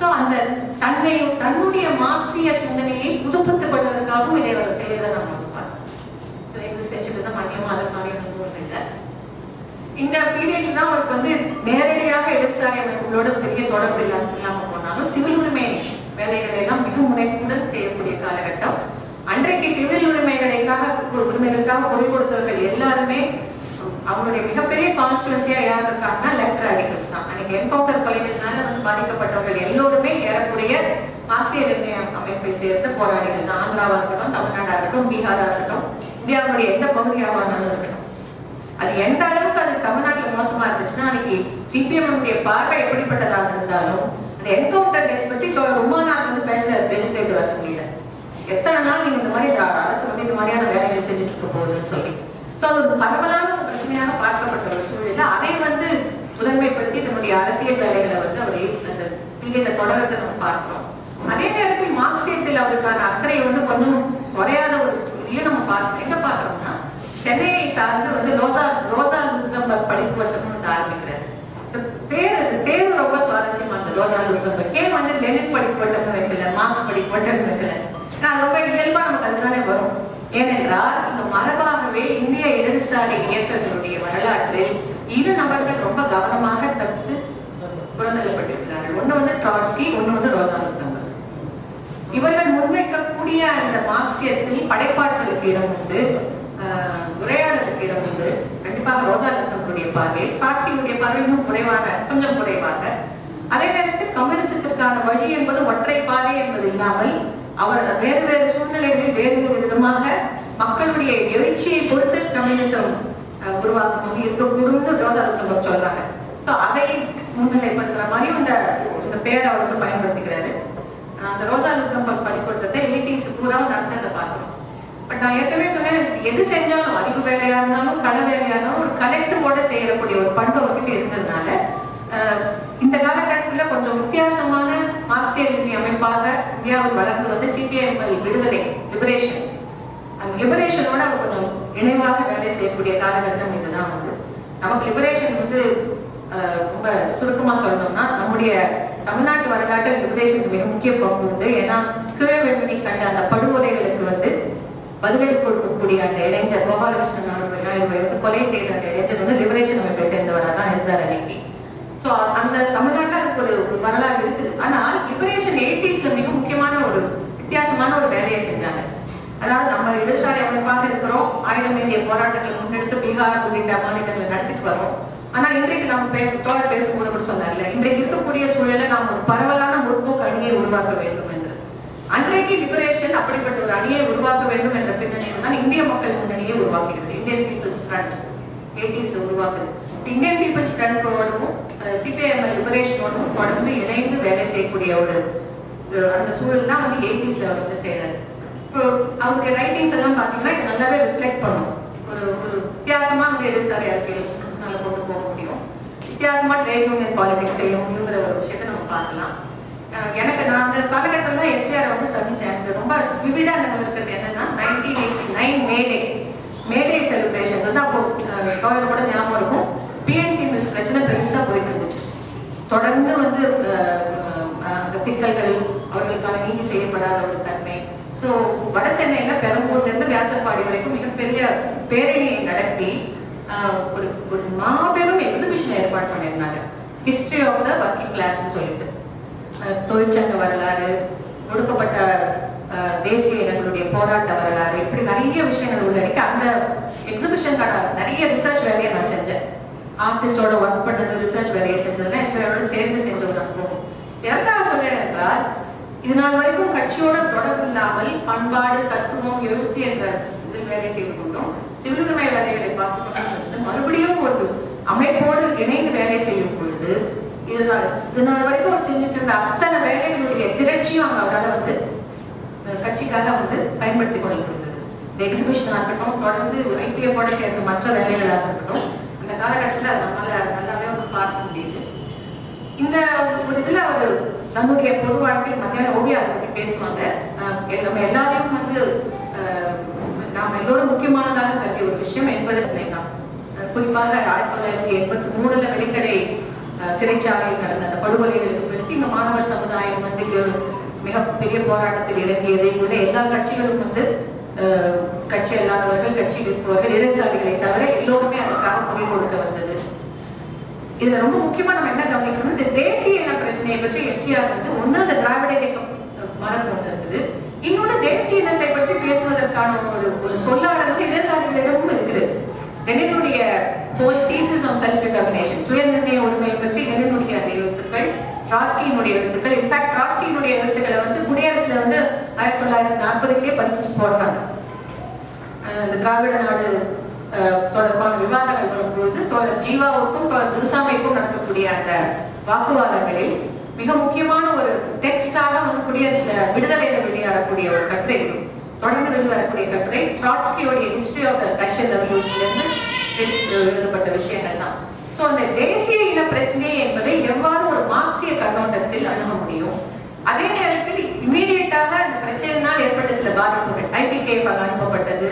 C: ஸோ அந்த தன்னை தன்னுடைய மார்க்சிய சிந்தனையை புதுப்பித்துக் கொள்வதற்காகவும் இதை அவர் செய்யறதை நம்ம பார்ப்போம் ஸோ எக்ஸிஸ்டென்ஷியலிசம் அதிகமாக அதற்காக மாதிரியான நூல்கள் இல்லை இந்த பீரியட்ல தான் அவருக்கு வந்து நேரடியாக இடதுசாரி அமைப்புகளோட பெரிய தொடர்பு இல்லாம இல்லாம போனாலும் சிவில் உரிமை வேலைகளை எல்லாம் மிக முனைப்புடன் செய்யக்கூடிய காலகட்டம். அன்றைக்கு சிவில் உரிமைகளுக்காக உரிமைகளுக்காக குரல் கொடுத்தவர்கள் எல்லாருமே அவங்களுடைய மிகப்பெரிய கான்ஸ்டுவன்சியா யார் இருக்காங்கன்னா லெஃப்ட் ரேடிகல்ஸ் தான். அன்னைக்கு என்கவுண்டர் கொலைகள்னால வந்து பாதிக்கப்பட்டவர்கள் எல்லோருமே ஏறக்குறைய மார்க்சிய நிர்ணய அமைப்பை சேர்ந்த போராளிகள் தான். ஆந்திராவா இருக்கட்டும் தமிழ்நாடா இருக்கட்டும் பீகாரா இருக்கட்டும் இந்தியாவுடைய எந்த பகுதியாவானாலும் இருக்கட்டும். அது எந்த அளவுக்கு அது தமிழ்நாட்டுல மோசமா இருந்துச்சுன்னா அன்னைக்கு சிபிஎம் பார்வை எப்படிப்பட்டதாக இருந்தாலும் அந்த என்கவுண்டர் டேட்ஸ் பற்றி நாள் வந்து பேசுறாரு லெஜிஸ்லேட்டிவ் அசம்பிளியில எத்தனை நாள் நீங்க இந்த மாதிரி அரசு வந்து இந்த மாதிரியான வேலைகள் செஞ்சுட்டு இருக்க போகுதுன்னு சொல்லி. சோ அது ஒரு பரவலான ஒரு பிரச்சனையாக பார்க்கப்பட்ட ஒரு சூழல்ல அதை வந்து முதன்மைப்படுத்தி நம்முடைய அரசியல் வேலைகளை வந்து அவர் அந்த பீரியட்ல தொடர்றதை நம்ம பார்க்கிறோம். அதே நேரத்தில் மார்க்சியத்தில் அவருக்கான அக்கறை வந்து கொஞ்சம் குறையாத ஒரு இதையும் நம்ம பார்க்கணும். எங்க பார்க்கறோம்னா சென்னையை சார்ந்து வந்து ரோசா ரோசா லுக்சம்பர்க் படிப்பு வட்டம்னு வந்து ஆரம்பிக்கிறார். இந்த பேர் அது பேர் ரொம்ப சுவாரஸ்யமா அந்த ரோசா லுக்சம்பர்க். ஏன் வந்து லெனின் படிப்பு வட்டம் வைக்கல மார்க்ஸ் படிப்பு வட்டம் வைக்கல? நான் ரொம்ப இயல்பா நமக்கு அதுதானே வரும். ஏனென்றால் இந்த மரபாகவே இந்திய இடதுசாரி இயக்கத்தினுடைய வரலாற்றில் இரு நபர்கள் ரொம்ப கவனமாக தடுத்து புறந்தள்ளப்பட்டிருக்கிறார்கள். ஒண்ணு வந்து டார்ஸ்கி ஒண்ணு வந்து ரோசா லுக்சம்பர்க். இவர்கள் முன்வைக்கக்கூடிய அந்த மார்க்சியத்தில் படைப்பாற்றலுக்கு இடம் உண்டு. உரையாடலுக்கு இடம் வந்து கண்டிப்பாக ரோசா லட்சங்களுடைய பார்வை காட்சியினுடைய பார்வை இன்னும் குறைவான கொஞ்சம் குறைவாக. அதே நேரத்தில் கம்யூனிசத்திற்கான வழி என்பது ஒற்றை பாதை என்பது இல்லாமல் அவர் வேறு வேறு சூழ்நிலைகளில் வேறு வேறு விதமாக மக்களுடைய எழுச்சியை பொறுத்து கம்யூனிசம் அஹ், உருவாக்கம் வந்து இருக்கக்கூடும்னு ரோசா லட்சம் சொல்றாங்க. சோ அதை முன்னிலைப்படுத்துற மாதிரி இந்த இந்த பேரை அவர் வந்து பயன்படுத்திக்கிறாரு. அந்த ரோசா லுக்சம்பர்க் பள்ளிக்கூடத்தை எலிட்டிஸ் பூரா நடந்ததை பார்க்கணும். பட் நான் ஏற்கனவே சொன்னேன் எது செஞ்சாலும் அறிவு வேலையா இருந்தாலும் கலை வேலையா இருந்தாலும் ஒரு கலெக்டிவோட செய்யக்கூடிய ஒரு பண்பு அவர்கிட்ட இருந்ததுனால இந்த காலகட்டத்தில் கொஞ்சம் வித்தியாசமான மார்க்சிய அமைப்பாக இந்தியாவில் வளர்ந்து வந்து சிபிஐஎம்எல் விடுதலை லிபரேஷன் அந்த லிபரேஷனோட அவர் கொஞ்சம் இணைவாக வேலை செய்யக்கூடிய காலகட்டம் இதுதான் வந்து. நமக்கு லிபரேஷன் வந்து ரொம்ப சுருக்கமாக சொல்லணும்னா நம்முடைய தமிழ்நாட்டு வரலாற்றில் லிபரேஷனுக்கு மிக முக்கிய பங்கு உண்டு. ஏன்னா கீழ்வெண்மணி கண்ட அந்த படுகொலைகளுக்கு வந்து பதிலடி கொடுக்கக்கூடிய அந்த இளைஞர் கோபாலகிருஷ்ணன் அவர்கள் வந்து கொலை செய்த அந்த இளைஞர் வந்து லிபரேஷன் அமைப்பை சேர்ந்தவராக தான் இருந்தார் அன்னைக்கு. ஸோ அந்த தமிழ்நாட்டில் ஒரு ஒரு வரலாறு இருக்குது. ஆனால் லிபரேஷன் எயிட்டிஸ்ல மிக முக்கியமான ஒரு வித்தியாசமான ஒரு வேலையை செஞ்சாங்க. அதாவது நம்ம இடதுசாரி அமைப்பாக இருக்கிறோம். ஆயுதம் இந்திய போராட்டங்கள் முன்னெடுத்து பீகார் உள்ளிட்ட மாநிலங்களை நடத்திட்டு வரோம். ஆனா இன்றைக்கு நம்ம பே- தோழர் பேசும்போது கூட சொன்னார்ல இன்றைக்கு இருக்கக்கூடிய சூழலை நாம் ஒரு பரவலான முற்போக்கு அணியை உருவாக்க வேண்டும் என்று. அன்றைக்கு லிபரேஷன் அப்படிப்பட்ட ஒரு அணியை உருவாக்க வேண்டும் என்ற பின்னணியில் தான் இந்திய மக்கள் முன்னணியை உருவாக்கிறது இந்தியன் பீப்புள்ஸ் ஃப்ரண்ட் எயிட்டிஸ் உருவாக்குது. இந்தியன் பீப்புள்ஸ் ஃப்ரண்டோடும் சிபிஐஎம்எல் லிபரேஷனோடும் தொடர்ந்து இணைந்து வேலை செய்யக்கூடிய ஒரு அந்த சூழல் தான் வந்து எயிட்டிஸ்ல வந்து செய்யறாரு இப்போ அவருடைய ரைட்டிங்ஸ் எல்லாம் பார்த்தீங்கன்னா இது நல்லாவே ரிஃப்ளெக்ட் பண்ணும். ஒரு ஒரு வித்தியாசமா வந்து இடதுசாரி அரசியல் நல்லா கொண்டு போக முடியும். வித்தியாசமா ட்ரேட் யூனியன் பாலிடிக்ஸ் செய்ய ஒரு விஷயத்தை நம்ம பார்க்கலாம். எனக்கு நான் அந்த காலகட்டத்தில் தான் எஸ்பிஆர் வந்து சந்திச்சேன். எனக்கு ரொம்ப விவிடா நினைவு இருக்கிறது என்னன்னா nineteen eighty nine May Day May Day celebrations வந்து அப்போ டோயர் கூட ஞாபகம் இருக்கும். பிஎன்சி மில்ஸ் பிரச்சனை பெருசாக போயிட்டு இருந்துச்சு. தொடர்ந்து வந்து சிக்கல்கள் அவர்களுக்கான நீதி செய்யப்படாத ஒரு தன்மை. ஸோ வட சென்னையில் பெரம்பூர்லேருந்து வியாசப்பாடி வரைக்கும் மிகப்பெரிய பேரணியை நடத்தி ஒரு ஒரு மாபெரும் எக்ஸிபிஷன் ஏற்பாடு பண்ணியிருந்தாங்க. ஹிஸ்டரி ஆஃப் த ஒர்க்கிங் கிளாஸ்ன்னு சொல்லிட்டு. தொழிற்சங்க வரலாறு ஒடுக்கப்பட்ட தேசிய இனங்களுடைய போராட்ட வரலாறு இப்படி நிறைய விஷயங்கள் உள்ளடக்கி அந்த எக்ஸிபிஷனுக்கான நிறைய ரிசர்ச் வேலையை நான் செஞ்சேன். ஆர்டிஸ்டோட ஒர்க் பண்ணது ரிசர்ச் வேலையை செஞ்சதுன்னா எஸ்பிஐயோட சேர்ந்து செஞ்ச ஒரு அனுபவம் எதற்காக சொல்றேன் என்றால் இது நாள் வரைக்கும் கட்சியோட தொடர்பு இல்லாமல் பண்பாடு தத்துவம் எழுத்து என்ற இதில் வேலை செய்து கொண்டோம். சிவில் உரிமை வேலைகளை பார்த்து மறுபடியும் ஒரு அமைப்போடு இணைந்து வேலை செய்யும் பொழுது இது இதனால் வரைக்கும் அவர் செஞ்சுட்டு இருந்த அத்தனை வேலைகளுடைய திரட்சியும் அவங்க அவரால் வந்து அஹ், கட்சிக்காக வந்து பயன்படுத்தி கொண்டிருந்தது இந்த எக்ஸிபிஷனாக இருக்கட்டும் தொடர்ந்து ஐபிஎஃபோட சேர்ந்த மற்ற வேலைகளாக இருக்கட்டும் அந்த காலகட்டத்தில் அதை நம்மளால நல்லாவே வந்து பார்க்க முடியுது. இந்த ஒரு இதுல அவர் நம்முடைய பொது வாழ்க்கையில் மத்தியான ஓவியா அதை பத்தி பேசுவாங்க. அஹ் நம்ம எல்லாரையும் வந்து நாம் எல்லோரும் முக்கியமானதாக கருதிய ஒரு விஷயம் என்பது தான் குறிப்பாக ஆயிரத்தி தொள்ளாயிரத்தி எண்பத்தி மூணுல வெளிக்கடை சிறைச்சாலையில் நடந்த அந்த படுகொலைகளுக்கு பிறகு இந்த மாணவர் சமுதாயம் வந்து மிகப்பெரிய போராட்டத்தில் இறங்கியதை. உள்ள எல்லா கட்சிகளும் வந்து அஹ், கட்சி அல்லாதவர்கள் கட்சி இருப்பவர்கள் இடதுசாரிகளை தவிர எல்லோருமே அதற்காக குரல் கொடுக்க வந்தது. இதுல ரொம்ப முக்கியமா நம்ம என்ன கவனிக்கணும்? இந்த தேசிய இன பிரச்சனையை பற்றி எஸ்பிஆர் வந்து ஒண்ணு அந்த திராவிட இயக்கம் மரம் ஒன்று இன்னொன்று இன்னொன்னு தேசிய இனத்தை பற்றி பேசுவதற்கான ஒரு ஒரு சொல்லாடல் வந்து இடதுசாரிகளிடமும் இருக்குது. என்னுடைய போல் தீசிஸ் ஆன் செல்ஃப் டிட்டர்மினேஷன் சுயநிர்ணய உரிமையை பற்றி லெனினுடைய அந்த எழுத்துக்கள் ட்ராட்ஸ்கியினுடைய எழுத்துக்கள். இன்ஃபேக்ட் ட்ராட்ஸ்கியினுடைய எழுத்துக்களை வந்து குடியரசுல வந்து ஆயிரத்தி தொள்ளாயிரத்தி நாற்பதுலேயே பதிச்சு போடுறாங்க. இந்த திராவிட நாடு தொடர்பான விவாதங்கள் வரும்பொழுது தோழர் ஜீவாவுக்கும் தோழர் நடக்கக்கூடிய அந்த வாக்குவாதங்களில் மிக முக்கியமான ஒரு டெக்ஸ்டாக வந்து குடியரசுல விடுதலையில வெளியாகக்கூடிய ஒரு கட்டுரை. தொடர்ந்து வெளிவரக்கூடிய கட்டுரை. ட்ராட்ஸ்கியோடைய ஹிஸ்டரி ஆஃப் த ரஷ்யன் ரெவல்யூஷன்லேருந்து எழுதப்பட்ட விஷயங்கள் தான். ஸோ அந்த தேசிய இன பிரச்சனை என்பதை எவ்வாறு ஒரு மார்க்சிய கண்ணோட்டத்தில் அணுக முடியும்? அதே நேரத்தில் இமீடியட்டாக அந்த பிரச்சனையினால் ஏற்பட்ட சில பாதிப்புகள். ஐபிகேஎஃப் அனுப்பப்பட்டது.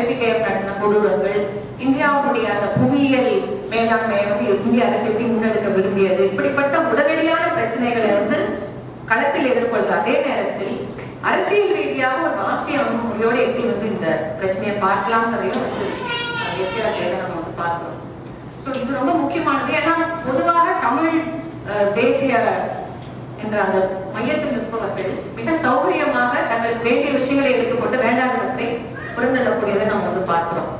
C: ஐபிகேஎஃப் நடந்த கொடூரங்கள். இந்தியாவுடைய அந்த புவியியல் மேலாண்மையை வந்து இந்திய அரசு எப்படி முன்னெடுக்க விரும்பியது? இப்படிப்பட்ட உடனடியான பிரச்சனைகளை வந்து களத்தில் எதிர்கொள்கிற அதே நேரத்தில் அரசியல் ரீதியாக ஒரு மார்க்சிய அணுகுமுறையோடு எப்படி வந்து இந்த பிரச்சனையை பார்க்கலாம்ங்கிறதையும் வந்து எஸ்பிஆர் செய்த நம்ம வந்து பார்க்கிறோம். ஸோ இது ரொம்ப முக்கியமானது. ஏன்னா பொதுவாக தமிழ் தேசிய என்ற அந்த மையத்தில் இருப்பவர்கள் மிக சௌகரியமாக தங்களுக்கு வேண்டிய விஷயங்களை எடுத்துக்கொண்டு வேண்டாதவற்றை புறந்தள்ளக்கூடியதை நம்ம வந்து பார்க்கிறோம்.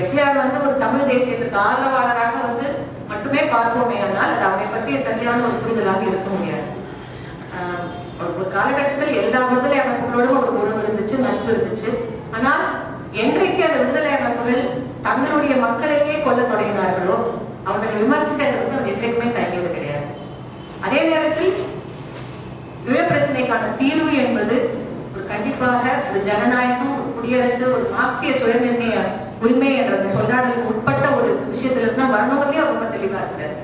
C: எஸ்பிஆர் வந்து ஒரு தமிழ் தேசியத்துக்கு ஆதரவாளராக வந்து மட்டுமே பார்ப்போமே ஆனால் அது அவரை பற்றிய சரியான ஒரு புரிதலாக இருக்க முடியாது. ஒரு ஒரு காலகட்டத்தில் எல்லா விடுதலை அமைப்புகளோடும் ஒரு உறவு இருந்துச்சு நட்பு இருந்துச்சு. ஆனால் என்றைக்கு அந்த விடுதலை குரல் தங்களுடைய மக்களையே கொல்ல தொடங்கினார்களோ அவர்களை விமர்சிக்கிறது வந்து அவர் என்றைக்குமே தங்கியது கிடையாது. அதே நேரத்தில் ஈழ பிரச்சனைக்கான தீர்வு என்பது ஒரு கண்டிப்பாக ஒரு ஜனநாயகம் ஒரு குடியரசு ஒரு மார்க்சிய சுயநிர்ணய உரிமை என்ற சொல்லாடலுக்கு உட்பட்ட ஒரு விஷயத்துல தான் வரணும்னே அவர் ரொம்ப தெளிவா இருக்கிறார்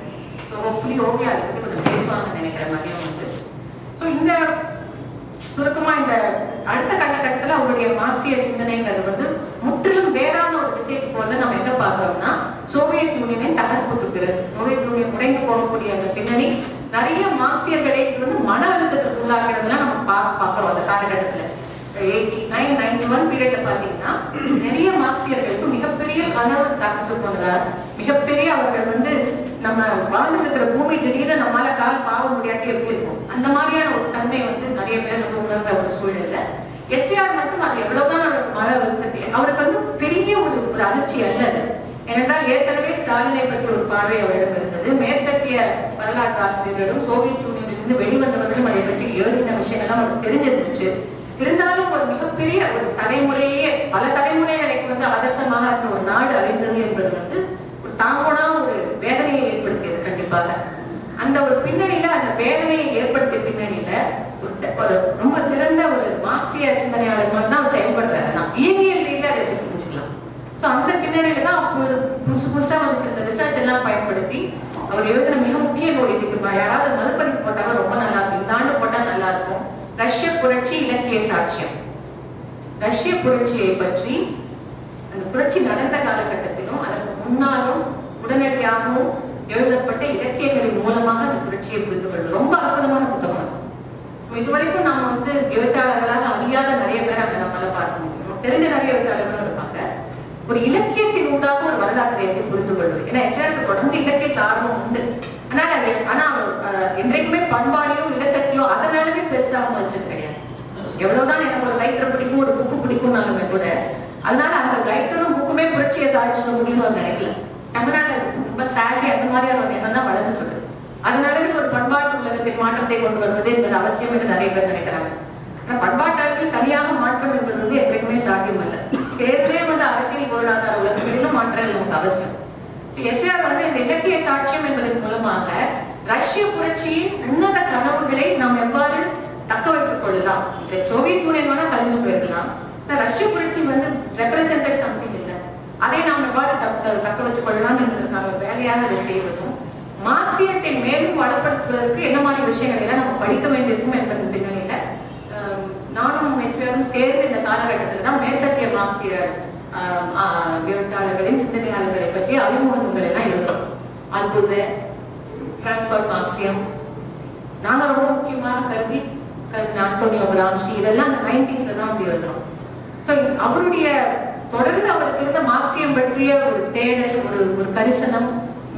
C: ஹோப்ஃபுல்லி ஓகே அதை பத்தி கொஞ்சம் பேசுவாங்கன்னு நினைக்கிற மாதிரியும் வந்து ஸோ இந்த சுருக்கமா இந்த அடுத்த காலகட்டத்துல அவருடைய மார்க்சிய சிந்தனைங்கிறது வந்து முற்றிலும் வேறான ஒரு விஷயத்துக்கு வந்து நம்ம எங்க பாக்குறோம்னா சோவியத் யூனியனின் தகர்ப்புக்கு பிறகு சோவியத் யூனியன் உடைந்து போகக்கூடிய அந்த பின்னணி நிறைய மார்க்சியர்களை வந்து மன அழுத்தத்துக்கு உள்ளாகிறதுலாம் நம்ம பா பார்க்கிறோம் அந்த காலகட்டத்துல. எயிட்டி நைன் நைன்டி ஒன் பீரியட்ல பாத்தீங்கன்னா நிறைய மார்க்சியர்களுக்கு மிகப்பெரிய கனவு தகர்த்து போனதால் மிகப்பெரிய அவர்கள் வந்து நம்ம வாழ்ந்து இருக்கிற பூமி திடீர்னு நம்மளால கால் பாவ முடியாட்டி எப்படி இருக்கும்? அந்த மாதிரியான ஒரு வந்து நிறைய பேர் வந்து உணர்ந்த ஒரு சூழல்ல. எஸ்பிஆர் மட்டும் அது எவ்வளவுதான் அவருக்கு மழை வந்து அவருக்கு வந்து பெரிய ஒரு ஒரு அதிர்ச்சி அல்ல அது. ஏனென்றால் ஏற்கனவே ஸ்டாலினை பற்றி ஒரு பார்வை அவரிடம் இருந்தது. மேற்கத்திய வரலாற்று ஆசிரியர்களும் சோவியத் யூனியனிலிருந்து வெளிவந்தவர்களும் அதை பற்றி எழுதின விஷயங்கள்லாம் அவருக்கு தெரிஞ்சிருந்துச்சு. இருந்தாலும் ஒரு மிகப்பெரிய ஒரு தலைமுறையே பல தலைமுறை தலைமுறைகளுக்கு வந்து ஆதர்சமாக இருந்த ஒரு நாடு அழிந்தது என்பது வந்து ஒரு தாங்கோனா ஒரு வேதனையை ஏற்படுத்தியது கண்டிப்பாக. அந்த ஒரு பின்னணியில அந்த வேதனையை ஏற்படுத்திய பின்னணியில ஒரு ரொம்ப சிறந்த ஒரு மார்க்சிய சிந்தனையாளர் மாதிரி தான் அவர் செயல்படுறாரு. நான் இயங்கியல் ரீதியாக அதை புரிஞ்சுக்கலாம். ஸோ அந்த பின்னணியில தான் அப்பொழுது புதுசு புதுசாக வந்து இந்த ரிசர்ச் எல்லாம் பயன்படுத்தி அவர் எழுதின மிக முக்கிய நூல் இதுக்கு யாராவது மறுபடிப்பு போட்டாலும் ரொம்ப நல்லா இருக்கும். இந்த ஆண்டு போட்டா நல்லா இருக்கும். ரஷ்ய புரட்சி இலக்கிய சாட்சியம். ரஷ்ய புரட்சியை பற்றி அந்த புரட்சி நடந்த காலகட்டத்திலும் அதற்கு முன்னாலும் உடனடியாகவும் எழுதப்பட்ட இலக்கியங்களின் மூலமாக அந்த புரட்சியை புரிந்து கொள்வது. ரொம்ப அற்புதமான புத்தகம் இது இதுவரைக்கும் நம்ம வந்து எழுத்தாளர்களாக அறியாத நிறைய பேர் அங்க நம்மளால பார்க்க முடியும். தெரிஞ்ச நிறைய எழுத்தாளர்களும் இருப்பாங்க. ஒரு இலக்கியத்தின் உண்டாக ஒரு வரலாற்றை எப்படி புரிந்து கொள்வது? ஏன்னா எஸ்ஆருக்கு தொடர்ந்து இலக்கிய காரணம் உண்டு. ஆனால் அது ஆனா அவர், என்றைக்குமே பண்பாடையோ இலக்கத்தையோ அதனாலுமே பெருசாக வச்சது கிடையாது. எவ்வளவுதான் எனக்கு ஒரு ரைட்டர் பிடிக்கும் ஒரு புக்கு பிடிக்கும்னாலுமே கூட அதனால அந்த ரைட்டரும் புக்குமே புரட்சியை சாதிச்சிட முடியும்னு அவர் நினைக்கல. தமிழ்நாட்டில் ரொம்ப சேலரி அந்த மாதிரியான ஒரு எண்ணம் தான் வளர்ந்துட்டு அதனால ஒரு பண்பாட்டு உலகத்தில் மாற்றத்தை கொண்டு வருவது என்பது அவசியம் என்று நிறைய பேர் நினைக்கிறாங்க. பண்பாட்டாளர்கள் தனியாக மாற்றம் என்பது வந்து எப்பவுமே சாத்தியம் அல்ல சேர்ந்தே வந்து அரசியல் பொருளாதார உலகங்களிலும் மாற்றங்கள் நமக்கு அவசியம். எஸ்ஆர் வந்து இந்த இலக்கிய சாட்சியம் என்பதன் மூலமாக ரஷ்ய புரட்சியின் உன்னத கனவுகளை நாம் எவ்வாறு தக்க வைத்துக் கொள்ளலாம்? இந்த சோவியத் மூலியமான கழிஞ்சு போயிருக்கலாம். ரஷ்ய புரட்சி வந்து ரெப்ரசென்டட் சம்திங் இல்லை. அதை நாம் எவ்வாறு தக்க தக்க வச்சுக் கொள்ளலாம் என்பதற்கான வேலையாக அதை செய்வதும் மார்க்சியத்தை மேலும் வளப்படுத்துவதற்கு என்ன மாதிரி விஷயங்கள் எல்லாம் நம்ம படிக்க வேண்டியிருக்கும் என்பதன் பின்னணியில நானும் எஸ்பிஆரும் சேர்ந்து இந்த காலகட்டத்தில் தான் மேற்கத்திய மார்க்சிய எழுத்தாளர்களின் சிந்தனையாளர்களை பற்றிய அறிமுக நூல்கள் எல்லாம் எழுதுறோம். அல்புசே பிராங்க்ஃபர்ட் மார்க்சியம் நாங்க ரொம்ப முக்கியமாக கருதி அந்தோனியோ கிராம்ஷி இதெல்லாம் நைன்டிஸ்ல தான் அப்படி எழுதுறோம். ஸோ அவருடைய தொடர்ந்து அவருக்கு இருந்த மார்க்சியம் பற்றிய ஒரு தேடல் ஒரு ஒரு கரிசனம்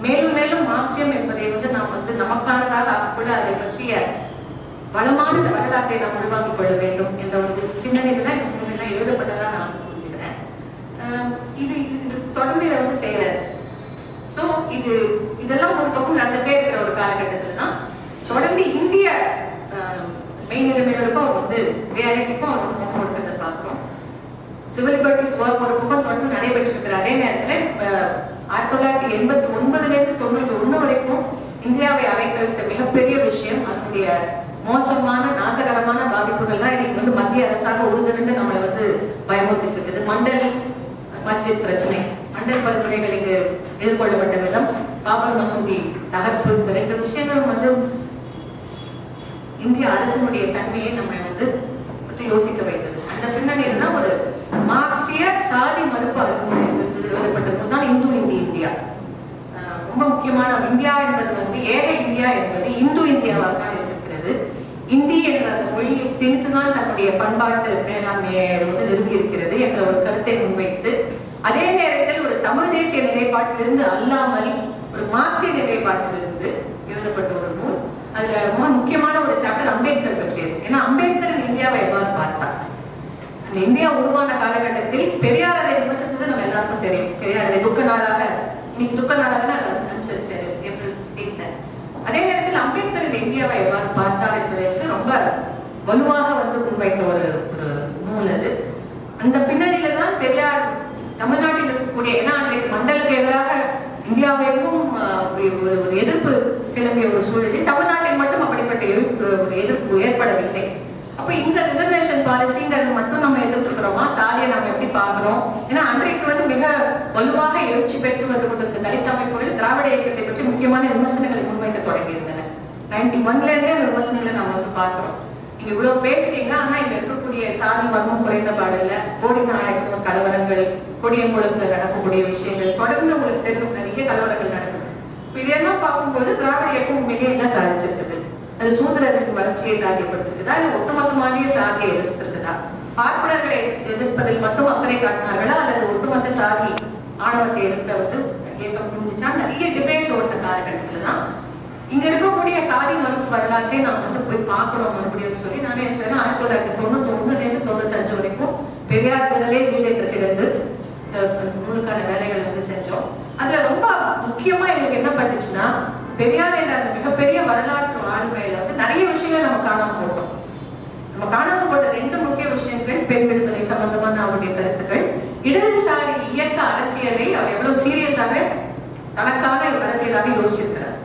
C: மேலும் மேலும் மார்க்சியம் என்பதை வந்து நாம் வந்து நமக்கானதாக ஆக்கப்பட அதை பற்றிய வளமான வரலாற்றை நாம் உருவாக்கிக் கொள்ள வேண்டும் என்ற ஒரு பின்னணியில தான் இந்த நூலெல்லாம் எழுதப்பட்டதா நான் புரிஞ்சுக்கிறேன். இது இது தொடர்ந்து இதை வந்து செய்யறாரு. சோ இது இதெல்லாம் ஒரு பக்கம் நடந்துட்டே இருக்கிற ஒரு காலகட்டத்தில் தான் தொடர்ந்து இந்திய மெய்நிலைமைகளுக்கும் அவங்க வந்து ரியாலிட்டிக்கும் அவங்க முகம் கொடுக்கறதை பார்க்கிறோம். சிவில் லிபர்ட்டிஸ் ஒர்க் ஒரு பக்கம் தொடர்ந்து நடைபெற்று இருக்கிற அதே நேரத்துல ஆயிரத்தி தொள்ளாயிரத்தி எண்பத்தி ஒன்பதுல இருந்து தொண்ணூத்தி ஒண்ணு வரைக்கும் இந்தியாவை அழைக்கழித்த மிகப்பெரிய விஷயம் அதனுடைய மோசமான நாசகரமான பாதிப்புகள் தான் இன்னைக்கு வந்து மத்திய அரசாக ஒரு திரண்டு நம்மளை வந்து பயமுறுத்திட்டு இருக்குது. மண்டல் மஸ்ஜித் பிரச்சனை. மண்டல் பரிந்துரைகள் இங்கு எதிர்கொள்ளப்பட்ட விதம். பாபர் மசூதி தகர்ப்பு இந்த ரெண்டு விஷயங்களும் வந்து இந்திய அரசினுடைய தன்மையை நம்ம வந்து பற்றி யோசிக்க வைத்தது. அந்த பின்னணியில் தான் ஒரு மார்க்சிய சாதி மறுப்பு அறிமுறை எழுதப்பட்ட நூல் தான் இந்து இந்தி இந்தியா. ரொம்ப முக்கியமான இந்தியா என்பது வந்து ஏக இந்தியா என்பது இந்து இந்தியாவாக தான் இருக்கிறது இந்தி என்ற அந்த மொழியை திணித்துதான் தன்னுடைய பண்பாட்டு மேலாண்மையை வந்து நிறுவி இருக்கிறது என்ற ஒரு கருத்தை முன்வைத்து அதே நேரத்தில் ஒரு தமிழ் தேசிய நிலைப்பாட்டிலிருந்து அல்லாமல் ஒரு மார்க்சிய நிலைப்பாட்டிலிருந்து எழுதப்பட்ட ஒரு நூல். அதுல ரொம்ப முக்கியமான ஒரு சாப்டர் அம்பேத்கர் பற்றியது. ஏன்னா அம்பேத்கர் இந்தியாவை எவ்வாறு பார்த்தார்? இந்தியா உருவான காலகட்டத்தில் பெரியார் அதை விமர்சித்தது நம்ம எல்லாருக்கும் தெரியும். பெரியார் அதை துக்க நாளாக இன்னைக்கு துக்க நாளாக தான் அதை அனுசரிச்சாரு ஏப்ரல் 15th. அதே நேரத்தில் அம்பேத்கர் இந்த இந்தியாவை எவ்வாறு பார்த்தார் என்பதற்கு ரொம்ப வலுவாக வந்து முன்வைத்த ஒரு ஒரு நூல் அது. அந்த பின்னணியில தான் பெரியார் தமிழ்நாட்டில் இருக்கக்கூடிய ஏன்னா அன்றைக்கு மண்டலுக்கு எதிராக இந்தியாவிற்கும் ஒரு ஒரு எதிர்ப்பு கிளம்பிய ஒரு சூழலில் தமிழ்நாட்டில் மட்டும் அப்படிப்பட்ட எதிர்ப்பு எதிர்ப்பு ஏற்படவில்லை. அப்ப இந்த ரிசர்வேஷன் பாலிசிங்கிறது மட்டும் நம்ம எதிர்ப்பு சாதியை நம்ம எப்படி பார்க்கிறோம் ஏன்னா அன்றைக்கு வந்து மிக வலுவாக எழுச்சி பெற்று வந்து கொண்டிருந்த தலித் அமைப்புகள் திராவிட இயக்கத்தை பற்றி முக்கியமான விமர்சனங்களை முன்வைக்க தொடங்கியிருந்தன. நைன்டி ஒன்ல இருந்தே அந்த விமர்சனங்களை நம்ம வந்து பார்க்கிறோம். நீங்க இவ்வளவு பேசுறீங்க ஆனா இங்க இருக்கக்கூடிய சாதி வர்மம் குறைந்த பாடல்ல போடி நாயகம் கலவரங்கள் கொடியங்குளத்துல நடக்கக்கூடிய விஷயங்கள் தொடர்ந்து உங்களுக்கு தெரியும் நிறைய கலவரங்கள் நடக்குது. இதெல்லாம் பார்க்கும்போது திராவிட இயக்கம் உண்மையிலேயே என்ன சாதிச்சிருக்குது? அது சூத்திரர்களின் வளர்ச்சியை சாதியப்படுத்திருக்குதா இல்ல ஒட்டுமொத்தமாகவே சாதியை எதிர்த்திருக்குதா? பார்ப்பனர்களை எதிர்ப்பதில் மட்டும் அக்கறை காட்டினார்களா? அல்லது ஒட்டுமொத்த சாதி ஆணவத்தை எதிர்த்த வந்து இயக்கம் முடிஞ்சுச்சா நிறைய டிபேட்ஸ் ஓட்ட காலகட்டத்துல தான் இங்க இருக்கக்கூடிய சாதி மறுப்பு வரலாற்றை நாம் வந்து போய் பார்க்கணும் மறுபடியும் சொல்லி நானே சொன்னேன் ஆயிரத்தி தொள்ளாயிரத்தி தொண்ணூத்தி ஒண்ணுல இருந்து தொண்ணூத்தஞ்சு வரைக்கும் பெரியார் விடலே வீடு கிடந்து நூலுக்கான வேலைகளை வந்து செஞ்சோம். அதுல ரொம்ப முக்கியமா எங்களுக்கு என்ன பட்டுச்சுன்னா பெரியார் என்ற அந்த மிகப்பெரிய வரலாற்று ஆளுமையில வந்து நிறைய விஷயங்கள் நம்ம காணாம போட்டோம் காணாம போட்ட ரெண்டு முக்கிய விஷயங்கள் பெண் விடுதலை சம்பந்தமான அவருடைய கருத்துக்கள். இடதுசாரி இயக்க அரசியலை அவர் எவ்வளவு சீரியஸாக தனக்கான அரசியலாக யோசிச்சிருக்கிறார்.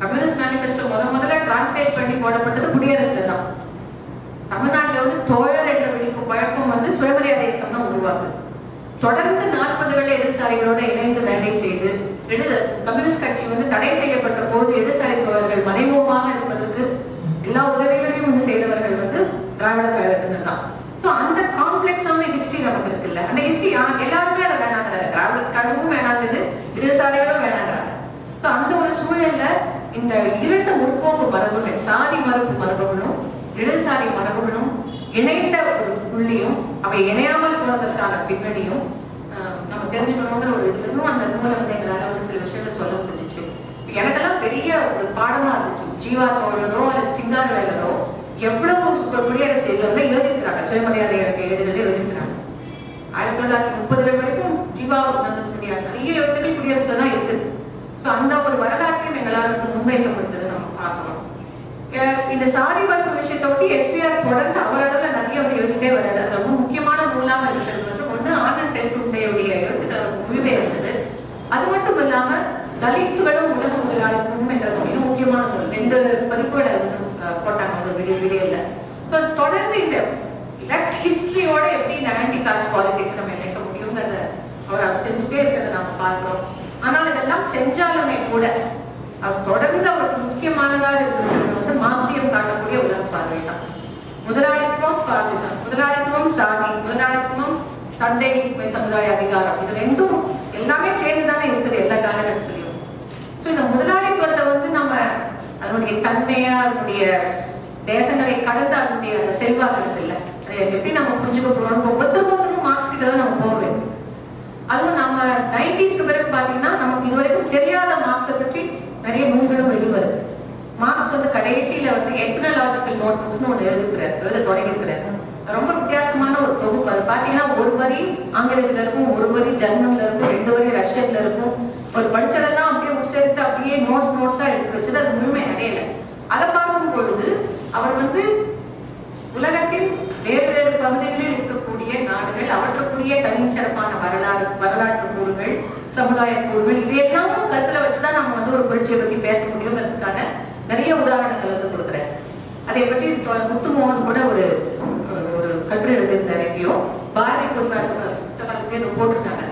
C: கம்யூனிஸ்ட் மேனிபெஸ்டோ முத முதல்ல டிரான்ஸ்லேட் பண்ணி போடப்பட்டது குடியரசுல தான். தமிழ்நாட்டில் வந்து தோழர் என்ற விழிக்கும் பழக்கம் வந்து சுயமரியாதை இயக்கம் தான் உருவாக்குது. தொடர்ந்து நாற்பதுகளில் இடதுசாரிகளோட இணைந்து வேலை செய்து எடு கம்யூனிஸ்ட் கட்சி வந்து தடை செய்யப்பட்ட போது இடதுசாரி தோழர்கள் மறைமுகமாக இருப்பதற்கு எல்லா உதவிகளையும் வந்து செய்தவர்கள் வந்து திராவிட கழகத்தினர் தான். ஸோ அந்த காம்ப்ளெக்ஸான ஹிஸ்டரி நமக்கு இருக்குல்ல. அந்த ஹிஸ்டரி எல்லாருமே அதை வேணாங்கிறாங்க. திராவிட கழகமும் வேணாங்குது இடதுசாரிகளும் வேணாங்கிறாங்க. ஸோ அந்த ஒரு சூழல்ல இந்த இரண்டு முற்போக்கு மரபுகள் சாதி மரபு மரபுகளும் இடதுசாரி மரபுகளும் இணைந்த ஒரு புள்ளியும் அவை இணையாமல் போனதற்கான பின்னணியும் ஆஹ், நம்ம தெரிஞ்சுக்கணுங்கிற ஒரு இதுல அந்த நூலை வந்து எங்களால ஒரு சில விஷயங்கள் சொல்ல முடிஞ்சிச்சு. எனக்கெல்லாம் பெரிய ஒரு பாடமா இருந்துச்சு. ஜீவா தோழனோ அல்லது சிங்கார வேலரோ எவ்வளவு குடியரசு இதுல யோசிக்கிறாங்க. எழுதியிருக்கிறாங்க சுயமரியாதை ஏடுகளே யோசிக்கிறாங்க. ஆயிரத்தி தொள்ளாயிரத்தி முப்பதுல வரைக்கும் ஜீவா நந்தனுடைய நிறைய எழுத்துக்கள் குடியரசுல தான் இருக்குது. ஸோ அந்த ஒரு வரலாற்றையும் எங்களால் வந்து முன்வைக்கப்படுகிறது நம்ம பார்க்கலாம் இந்த சாதி வர்க்க விஷயத்தை ஒட்டி எஸ்பிஆர் தொடர்ந்து அவரோட நிறைய அவர் எழுதிட்டே வர்றாரு. அது ரொம்ப முக்கியமான நூலாக இருக்கிறது வந்து ஒண்ணு ஆனந்த் தெல்குண்டையுடைய எழுத்துக்கள் அவருக்கு முழுமை இருந்தது அது மட்டும் இல்லாம தலித்துகளும் உலக முதலாளித்துவம் என்ற மிக முக்கியமான நூல். ரெண்டு பதிப்புகளை அது போட்டாங்க அந்த பெரிய பீரியட்ல ஸோ தொடர்ந்து இந்த லெஃப்ட் ஹிஸ்டரியோட எப்படி இந்த ஆன்டி காஸ்ட் பாலிடிக்ஸ் நம்ம இணைக்க முடியுங்கிறத அவர் அது செஞ்சுட்டே இருக்கிறத நம்ம பார்க்கிறோம். ஆனால் இதெல்லாம் செஞ்சாலுமே கூட அது தொடர்ந்து அவருக்கு முக்கியமானதாக இருக்கிறது வந்து மார்க்சியம் காட்டக்கூடிய உலக பார்வை தான். முதலாளித்துவம் பாசிசம் முதலாளித்துவம் சாதி. முதலாளித்துவம் தந்தை சமுதாய அதிகாரம். இது ரெண்டும் எல்லாமே சேர்ந்து தானே இருக்குது எல்லா காலகட்டத்திலையும். ஸோ இந்த முதலாளி அதனுடைய தன்மையா அதனுடைய தேசங்களை கடந்த அதனுடைய அந்த செல்வாக்கு இருக்குல்ல அதை எப்படி நம்ம புரிஞ்சுக்க போறோம்? ஒவ்வொருத்தரும் மார்க்ஸ் கிட்ட தான் நம்ம போக வேண்டும் அதுவும் நம்ம நைன்டிஸ்க்கு பிறகு பாத்தீங்கன்னா நமக்கு இதுவரைக்கும் தெரியாத மார்க்ஸை பற்றி நிறைய நூல்களும் வெளிவருது மார்க்ஸ் வந்து கடைசியில வந்து எத்னலாஜிக்கல் நோட் புக்ஸ்னு ஒன்று எழுதிக்கிறார் எழுத தொடங்கியிருக்கிறார். ரொம்ப வித்தியாசமான ஒரு தொகுப்பு. அது பாத்தீங்கன்னா ஒரு வரி ஆங்கிலத்துல இருக்கும் ஒரு வரி ஜெர்மன்ல இருக்கும் ரெண்டு வரி ரஷ்யன்ல இருக்கும். ஒரு படிச்சதெல்லாம் அப்படியே உட்சேர்த்து அப்படியே நோட்ஸ் நோட்ஸா எடுத்து வச்சது அது முழுமை அடையல அதை பார்க்கும் பொழுது அவர் வந்து உலகத்தின் வேறு வேறு பகுதிகளில் இருக்கக்கூடிய நாடுகள் அவற்றுக்குரிய தனிச்சிறப்பான வரலாறு வரலாற்று கூறுகள் சமுதாய கூறுகள் இதையெல்லாம் கருத்துல வச்சுதான் நம்ம வந்து ஒரு புரட்சியை பத்தி பேச முடியுங்கிறதுக்கான நிறைய உதாரணங்கள் வந்து கொடுக்குறேன். அதை பற்றி முத்துமோகன் கூட ஒரு ஒரு கட்டுரை எழுதியிருந்தார் எங்கேயோ. பாரதி புத்தகத்திலே போட்டிருக்காங்க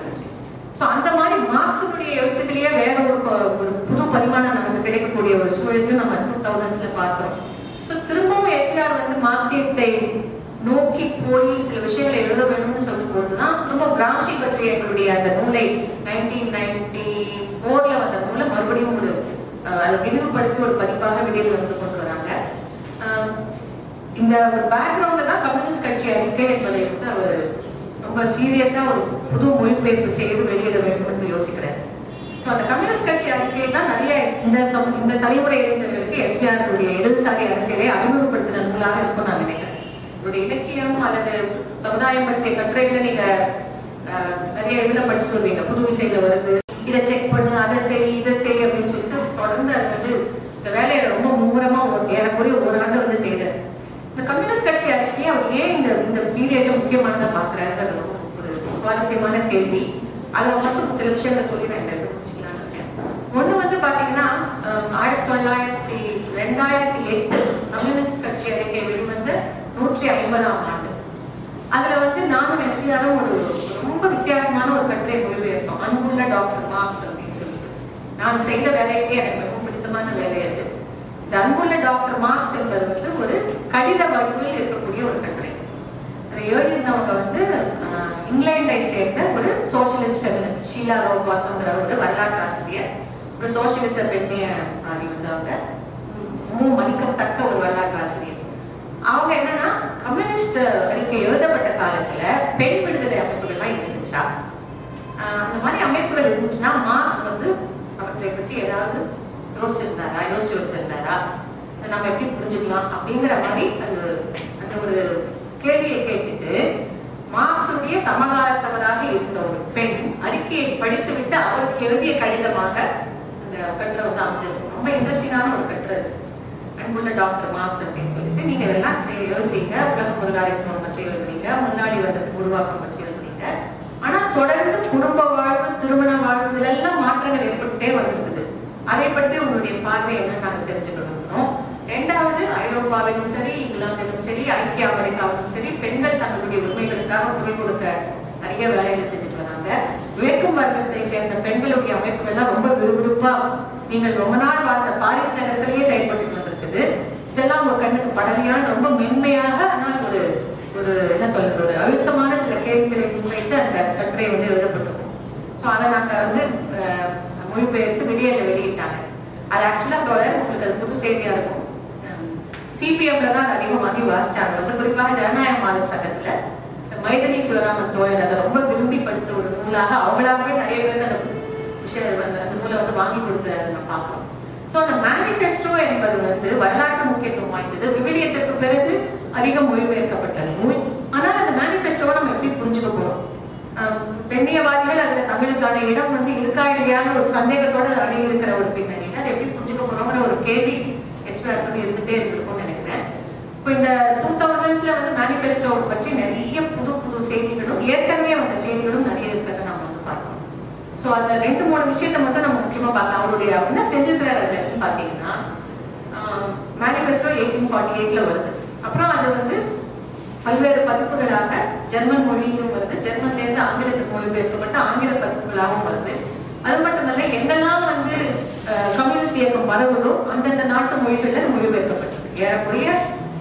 C: ஸோ அந்த மாதிரி மார்க்ஸுடைய எழுத்துக்களையே வேற ஒரு ஒரு புது பரிமாணம் நமக்கு கிடைக்கக்கூடிய ஒரு சூழலையும் நம்ம டூ தௌசண்ட்ஸ்ல பார்த்தோம் ஸோ எஸ்ஆர் வந்து மார்க்சியத்தை நோக்கி போய் சில விஷயங்களை எழுத வேணும்னு சொல்லும் பொழுதுதான் திரும்ப கிராம்ஷி பற்றிய எங்களுடைய அந்த நூலை நைன்டீன் நைன்டி ஃபோர்ல வந்த நூலை மறுபடியும் ஒரு அதை விரிவுபடுத்தி ஒரு பதிப்பாக விடியல் வந்து கொண்டு வராங்க. இந்த ஒரு பேக்ரவுண்ட்ல தான் கம்யூனிஸ்ட் கட்சி அறிக்கை என்பதை வந்து அவர் ரொம்ப சீரியஸா ஒரு புது மொழிபெயர்ப்பு செய்து வெளியிட வேண்டும் என்று யோசிக்கிறார். ஸோ அந்த கம்யூனிஸ்ட் கட்சி அறிக்கை தான் நிறைய இந்த இந்த தலைமுறை இளைஞர்களுக்கு எஸ்பிஆருடைய இடதுசாரி அரசியலை அறிமுகப்படுத்தின நூலாக இருக்கும் நான் நினைக்கிறேன். இவருடைய இலக்கியம் அல்லது சமுதாயம் பற்றிய கட்டுரைகளை நீங்க நிறைய இதுல படிச்சுட்டு வருவீங்க புது விசையில வருது. இதை செக் பண்ணு அதை செய் இதை செய் அப்படின்னு சொல்லிட்டு தொடர்ந்து அது வந்து இந்த வேலையை ரொம்ப மும்முரமா ஏறக்குறைய ஒரு ஆண்டு வந்து செய்தார் இந்த கம்யூனிஸ்ட் கட்சி அறிக்கையை அவர் ஏன் இந்த இந்த பீரியட்ல முக்கியமானதை பாக்குறாரு ஒரு சுவாரஸ்யமான கேள்வி. அதை மட்டும் சில விஷயங்களை சொல்லி வேண்டாம் இந்த இடத்துல முடிச்சுக்கலாம்னு இருக்கேன் ஒண்ணு வந்து பாத்தீங்கன்னா அஹ், ஆயிரத்தி தொள்ளாயிரத்தி ரெண்டாயிரத்தி எட்டு கம்யூனிஸ்ட் கட்சி அறிக்கை வெளிவந்த நூற்றி ஐம்பதாம் ஆண்டு. அதுல வந்து நானும் எஸ் ஒரு ரொம்ப வித்தியாசமான ஒரு கட்டுரை மொழிபெயர்த்தோம். அன்புள்ள டாக்டர் மார்க்ஸ் அப்படின்னு சொல்லிட்டு. நான் செய்த வேலைக்கு எனக்கு ரொம்ப பிடித்தமான வேலை அது. இந்த அன்புள்ள டாக்டர் மார்க்ஸ் என்பது வந்து ஒரு கடித வடிவில் இருக்கக்கூடிய ஒரு கட்டுரை. அதை எழுதியிருந்தவங்க வந்து ஆஹ், இங்கிலாந்தை சேர்ந்த ஒரு சோசியலிஸ்ட் ஃபெமினிஸ்ட் ஷீலா ரோபாத்துங்கிற ஒரு வரலாற்று ஆசிரியர். ஒரு சோசியலிச பெண்ணிய மாறி வந்தவங்க. மூ மதிக்கத்தக்க ஒரு வரலாற்று ஆசிரியர். அவங்க என்னன்னா கம்யூனிஸ்ட் அறிக்கை எழுதப்பட்ட காலத்துல பெண் விடுதலை அமைப்புகள்லாம் இருந்துச்சா? அந்த மாதிரி அமைப்புகள் இருந்துச்சுன்னா மார்க்ஸ் வந்து அவற்றை பற்றி ஏதாவது யோசிச்சிருந்தாரா? யோசிச்சு வச்சிருந்தாரா? நம்ம எப்படி புரிஞ்சுக்கலாம் அப்படிங்கிற மாதிரி அது அந்த ஒரு கேள்வியை கேட்டுட்டு மார்க்ஸுடைய சமகாலத்தவராக இருந்த ஒரு பெண் அறிக்கையை படித்துவிட்டு அவருக்கு எழுதிய கடிதமாக கட்டுரை வந்து அமைஞ்சிருக்கும் ரொம்ப இன்ட்ரெஸ்டிங்கான ஒரு கட்டுரை அன்புள்ள டாக்டர் மார்க்ஸ் அப்படின்னு சொல்லிட்டு நீங்க எல்லாம் எழுதுறீங்க. உலக முதலாளித்துவம் பற்றி எழுதுறீங்க. முன்னாடி வந்த உருவாக்கம் பற்றி எழுதுறீங்க. ஆனா தொடர்ந்து குடும்ப வாழ்வு திருமண வாழ்வு இதெல்லாம் மாற்றங்கள் ஏற்பட்டுட்டே வந்திருக்குது. அதை பற்றி உங்களுடைய பார்வை என்ன நாங்க தெரிஞ்சுக்கணும் இரண்டாவது ஐரோப்பாவிலும் சரி இங்கிலாந்திலும் சரி ஐக்கிய அமெரிக்காவிலும் சரி பெண்கள் தங்களுடைய உரிமைகளுக்காக குரல் கொடுக்க நிறைய வேலைகள் செஞ்சு வராங்க உழைக்கும் வர்க்கத்தை சேர்ந்த பெண்களுடைய அமைப்புகள்லாம் ரொம்ப விறுவிறுப்பா நீங்கள் ரொம்ப நாள் வாழ்ந்த பாரிஸ் நகரத்திலேயே செயல்பட்டு வந்திருக்குது. இதெல்லாம் உங்க கண்ணுக்கு படலையான்னு ரொம்ப மென்மையாக ஆனால் ஒரு ஒரு என்ன சொல்றது ஒரு அழுத்தமான சில கேள்விகளை முன்வைத்து அந்த கட்டுரை வந்து எழுதப்பட்டிருக்கும். ஸோ அதை நாங்க வந்து அஹ், மொழிபெயர்த்து விடியல வெளியிட்டாங்க. அது ஆக்சுவலாக தொடர் உங்களுக்கு அது புது செய்தியாக இருக்கும். சிபிஎம்ல தான் அது அதிகமாகி வாசிச்சாங்க. வந்து குறிப்பாக ஜனநாயக மாத சங்கத்தில். இந்த மைதிலி சிவராமன் தோழர் அதை ரொம்ப விரும்பி படித்த ஒரு நூலாக அவங்களாகவே நிறைய பேருக்கு அந்த விஷயம் அந்த நூலை வந்து வாங்கி கொடுத்ததை நம்ம பார்க்கிறோம். ஸோ அந்த மேனிஃபெஸ்டோ என்பது வந்து வரலாற்று முக்கியத்துவம் வாய்ந்தது. விவிலியத்திற்கு பிறகு அதிகம் மொழிபெயர்க்கப்பட்ட நூல். ஆனால் அந்த மேனிஃபெஸ்டோவை நம்ம எப்படி புரிஞ்சுக்க போறோம்? ஆஹ் பெண்ணியவாதிகள் அதுல தமிழுக்கான இடம் வந்து இருக்கா இல்லையான்னு ஒரு சந்தேகத்தோட அணி இருக்கிற ஒரு பின்னணி அதை எப்படி புரிஞ்சுக்க போறோங்கிற ஒரு கேள்வி எஸ்பிஆர் இருந்துட்டே இருந்திருக்கும். இப்போ இந்த டூ தௌசண்ட்ஸில் வந்து மேனிஃபெஸ்டோ பற்றி நிறைய புது புது செய்திகளும் ஏற்கனவே வந்த செய்திகளும் நிறைய இருக்கிறத நம்ம வந்து பார்க்கணும். ஸோ அந்த ரெண்டு மூணு விஷயத்தை மட்டும் நம்ம முக்கியமாக பார்க்கலாம். அவருடைய என்ன செஞ்சிருக்கிறார் அதுன்னு பார்த்தீங்கன்னா மேனிஃபெஸ்டோ எயிட்டீன் ஃபார்ட்டி எயிட்டில் வருது. அப்புறம் அது வந்து பல்வேறு பதிப்புகளாக ஜெர்மன் மொழியிலும் வருது. ஜெர்மன்லேருந்து ஆங்கிலத்துக்கு மொழிபெயர்க்கப்பட்ட ஆங்கில பதிப்புகளாகவும் வருது. அது மட்டுமல்ல எங்கெல்லாம் வந்து கம்யூனிஸ்ட் இயக்கம் பரவுதோ அந்தந்த நாட்டு மொழிகளில் அது மொழிபெயர்க்கப்பட்டது ஏறக்குறைய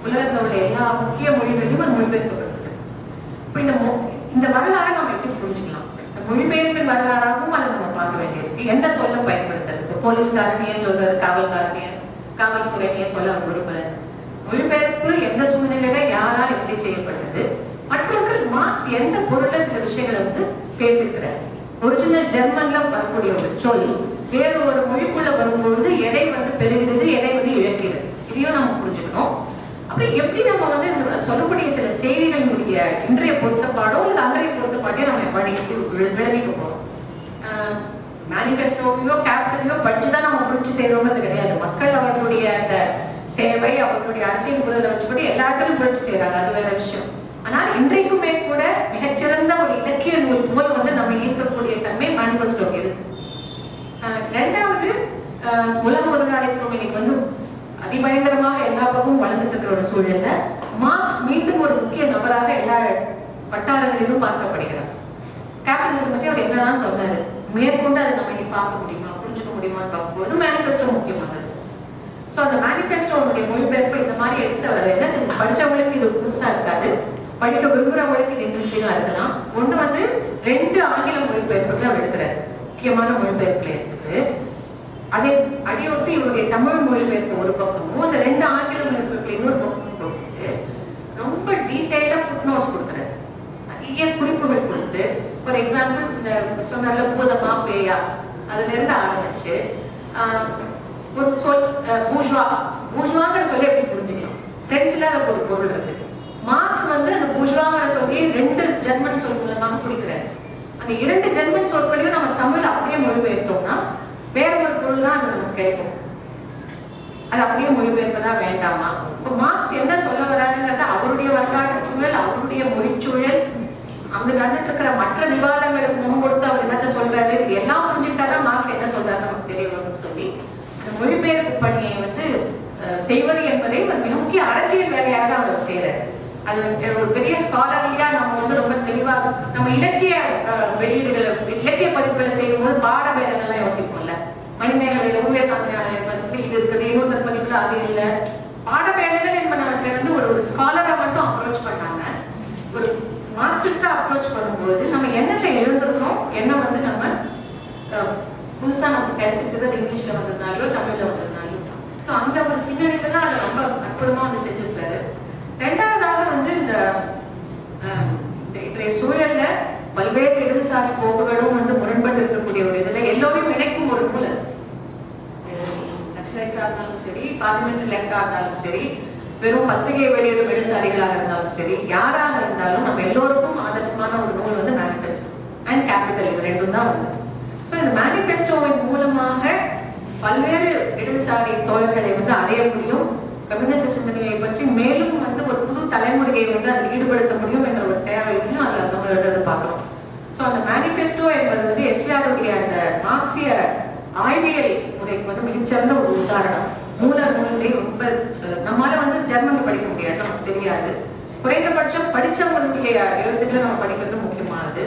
C: உலகத்தில் உள்ள எல்லா முக்கிய மொழிகளிலும் அது மொழிபெயர்க்கப்பட்டது இப்போ இந்த மொ- இந்த வரலாறை நம்ம எப்படி புரிஞ்சுக்கலாம்? இந்த மொழிபெயர்ப்பின் வரலாறாகவும் அதை நம்ம பார்க்க வேண்டியிருக்கு. எந்த சொல்ல பயன்படுத்துறது? இப்போ சொல்றது? காவல்காரனையே காவல்துறையே சொல்ல விரும்புறது மொழிபெயர்ப்பு எந்த சூழ்நிலையில யாரால் எப்படி செய்யப்பட்டது? மற்றொன்று மார்க்ஸ் எந்த பொருள்ல சில விஷயங்களை வந்து பேசியிருக்கிறார். ஒரிஜினல் ஜெர்மன்ல வரக்கூடிய ஒரு சொல் வேறு ஒரு மொழிக்குள்ள வரும்பொழுது எதை வந்து பெறுகிறது எதை வந்து இழக்கிறது? இதையும் நம்ம புரிஞ்சுக்கணும். அப்புறம் எப்படி நம்ம வந்து இந்த சொல்லக்கூடிய சில செய்திகளினுடைய இன்றைய பொருத்தப்பாடோ அல்லது அன்றைய பொருத்தப்பாட்டையோ நம்ம படிக்க விளைவிக்க போறோம். மேனிஃபெஸ்டோவையோ கேபிட்டலையோ படிச்சுதான் நம்ம புரிச்சு செய்யறோங்கிறது கிடையாது. மக்கள் அவர்களுடைய அந்த தேவை அவர்களுடைய அரசியல் புரிதலை வச்சுப்படி எல்லாத்தையும் புரட்சி செய்யறாங்க அது வேற விஷயம். ஆனால் இன்றைக்குமே கூட மிகச்சிறந்த ஒரு இலக்கிய நூல் புகழ் வந்து நம்ம ஈர்க்கக்கூடிய தன்மை மேனிஃபெஸ்டோ இருக்கு ஆஹ் ரெண்டாவது ஆஹ் உலக முதலாளித்துவம் இன்னைக்கு வந்து அதிபயங்கரமாக எல்லா பக்கமும் வளர்ந்துட்டு இருக்கிற ஒரு சூழல்ல மார்க்ஸ் மீண்டும் ஒரு முக்கிய நபராக எல்லா வட்டாரங்களிலும் பார்க்கப்படுகிறார். கேபிட்டலிசம் பற்றி அவர் என்னதான் சொன்னாரு? மேற்கொண்டு அதை நம்ம இனி பார்க்க முடியுமா? புரிஞ்சுக்க முடியுமான்னு பார்க்கும்போது மேனிஃபெஸ்டோ முக்கியமானது. ஸோ அந்த மேனிஃபெஸ்டோனுடைய மொழிபெயர்ப்பு இந்த மாதிரி எடுத்து அவர் என்ன செஞ்சு படிச்சவங்களுக்கு இது புதுசா இருக்காது. படிக்க விரும்புறவங்களுக்கு இது இன்ட்ரெஸ்டிங்கா இருக்கலாம். ஒண்ணு வந்து ரெண்டு ஆங்கில மொழிபெயர்ப்புகளை அவர் எடுக்கிறார். முக்கியமான மொழிபெயர்ப்புல எடுத்துட்டு அதே அதையொட்டி இவருடைய தமிழ் மொழிபெயர்ப்பு ஒரு பக்கமும் அந்த ரெண்டு ஆங்கில மொழிபெயர்ப்பு இன்னொரு பக்கமும் போட்டு ரொம்ப டீட்டெயிலா ஃபுட் நோட்ஸ் கொடுக்குறாரு. நிறைய குறிப்புகள் கொடுத்து ஃபார் எக்ஸாம்பிள் இந்த சொன்னால பூதமா பேயா அதுல இருந்து ஆரம்பிச்சு ஒரு சொல் பூஷ்வா பூஷ்வாங்கிற சொல்லி எப்படி புரிஞ்சுக்கலாம்? பிரெஞ்சுல அதுக்கு ஒரு பொருள் இருக்கு. மார்க்ஸ் வந்து அந்த பூஷ்வாங்கிற சொல்லி ரெண்டு ஜெர்மன் சொல் மூலமாக குறிக்கிறார். அந்த இரண்டு ஜெர்மன் சொற்களையும் நம்ம தமிழ் அப்படியே மொழிபெயர்த்தோம்னா வேற ஒரு பொருள் தான் நமக்கு கிடைக்கும் அது அப்படியே மொழிபெயர்ப்பதா வேண்டாமா? இப்போ மார்க்ஸ் என்ன சொல்ல வராருங்கிறத அவருடைய வரலாற்று சூழல் அவருடைய மொழிச்சூழல் அங்கு நடந்துட்டு இருக்கிற மற்ற விவாதங்களுக்கு முன் கொடுத்து அவர் என்னத்த சொல்றாரு? இது எல்லாம் புரிஞ்சுக்கிட்டாதான் மார்க்ஸ் என்ன சொல்றாரு நமக்கு தெரிய வரும்னு சொல்லி அந்த மொழிபெயர்ப்பு பணியை வந்து செய்வது என்பதை ஒரு மிக முக்கிய அரசியல் வேலையாக அவர் செய்யறாரு அது ஒரு பெரிய ஸ்காலர்லியா நம்ம வந்து ரொம்ப தெளிவாக நம்ம இலக்கிய வெளியீடுகளை இலக்கிய பதிப்புகளை செய்யும்போது பாட வேதங்கள்லாம் யோசிப்போம். மணிமேகலை ஓவிய சாதனையாளர் பதிப்பு இது இருக்குது இன்னொரு பதிப்புல அது இல்லை. பாட வேலைகள் என்பனவற்றை வந்து ஒரு ஒரு ஸ்காலரா மட்டும் அப்ரோச் பண்ணாங்க. ஒரு மார்க்சிஸ்டா அப்ரோச் பண்ணும்போது நம்ம என்னத்தை எழுந்திருக்கோம் என்ன வந்து நம்ம புதுசா நமக்கு கிடைச்சிருக்கிறது அது இங்கிலீஷ்ல வந்ததுனாலயோ தமிழ்ல வந்ததுனாலயோ. ஸோ அந்த ஒரு பின்னணியில தான் அதை ரொம்ப அற்புதமா வந்து செஞ்சிருக்காரு. ரெண்டாவதாக வந்து இந்த இந்த இன்றைய சூழல்ல பல்வேறு இடதுசாரி போக்குகளும் வந்து முரண்பட்டு இருக்கக்கூடிய ஒரு இதுல எல்லோரையும் இணைக்கும் ஒரு நூல் நக்சலைட்ஸா இருந்தாலும் சரி பார்லிமெண்ட் லெஃப்டா இருந்தாலும் சரி வெறும் பத்திரிகை வெளியீடு விடுசாரிகளாக இருந்தாலும் சரி யாராக இருந்தாலும் நம்ம எல்லோருக்கும் ஆதர்சமான ஒரு நூல் வந்து மேனிஃபெஸ்டோ அண்ட் கேபிட்டல் இது ரெண்டும் தான் வந்து ஸோ இந்த மேனிஃபெஸ்டோவின் மூலமாக பல்வேறு இடதுசாரி தோழர்களை வந்து அடைய முடியும். கம்யூனிஸ்ட் சிந்தனையை பற்றி மேலும் வந்து ஒரு புது தலைமுறையை வந்து அதில் ஈடுபடுத்த முடியும் என்ற ஒரு தேவையையும் அதில் நம்ம எழுத ஸோ அந்த மேனிஃபெஸ்டோ என்பது வந்து எஸ்பிஆருடைய அந்த மார்க்சிய ஆய்வியல் முறைக்கு வந்து மிகச்சிறந்த ஒரு உதாரணம். மூல நூல்லே ரொம்ப அஹ், நம்மால வந்து ஜெர்மன் படிக்க முடியாது நமக்கு தெரியாது. குறைந்தபட்சம் படிச்சவங்களுடைய எழுத்துக்களை நம்ம படிக்கிறது முக்கியமானது.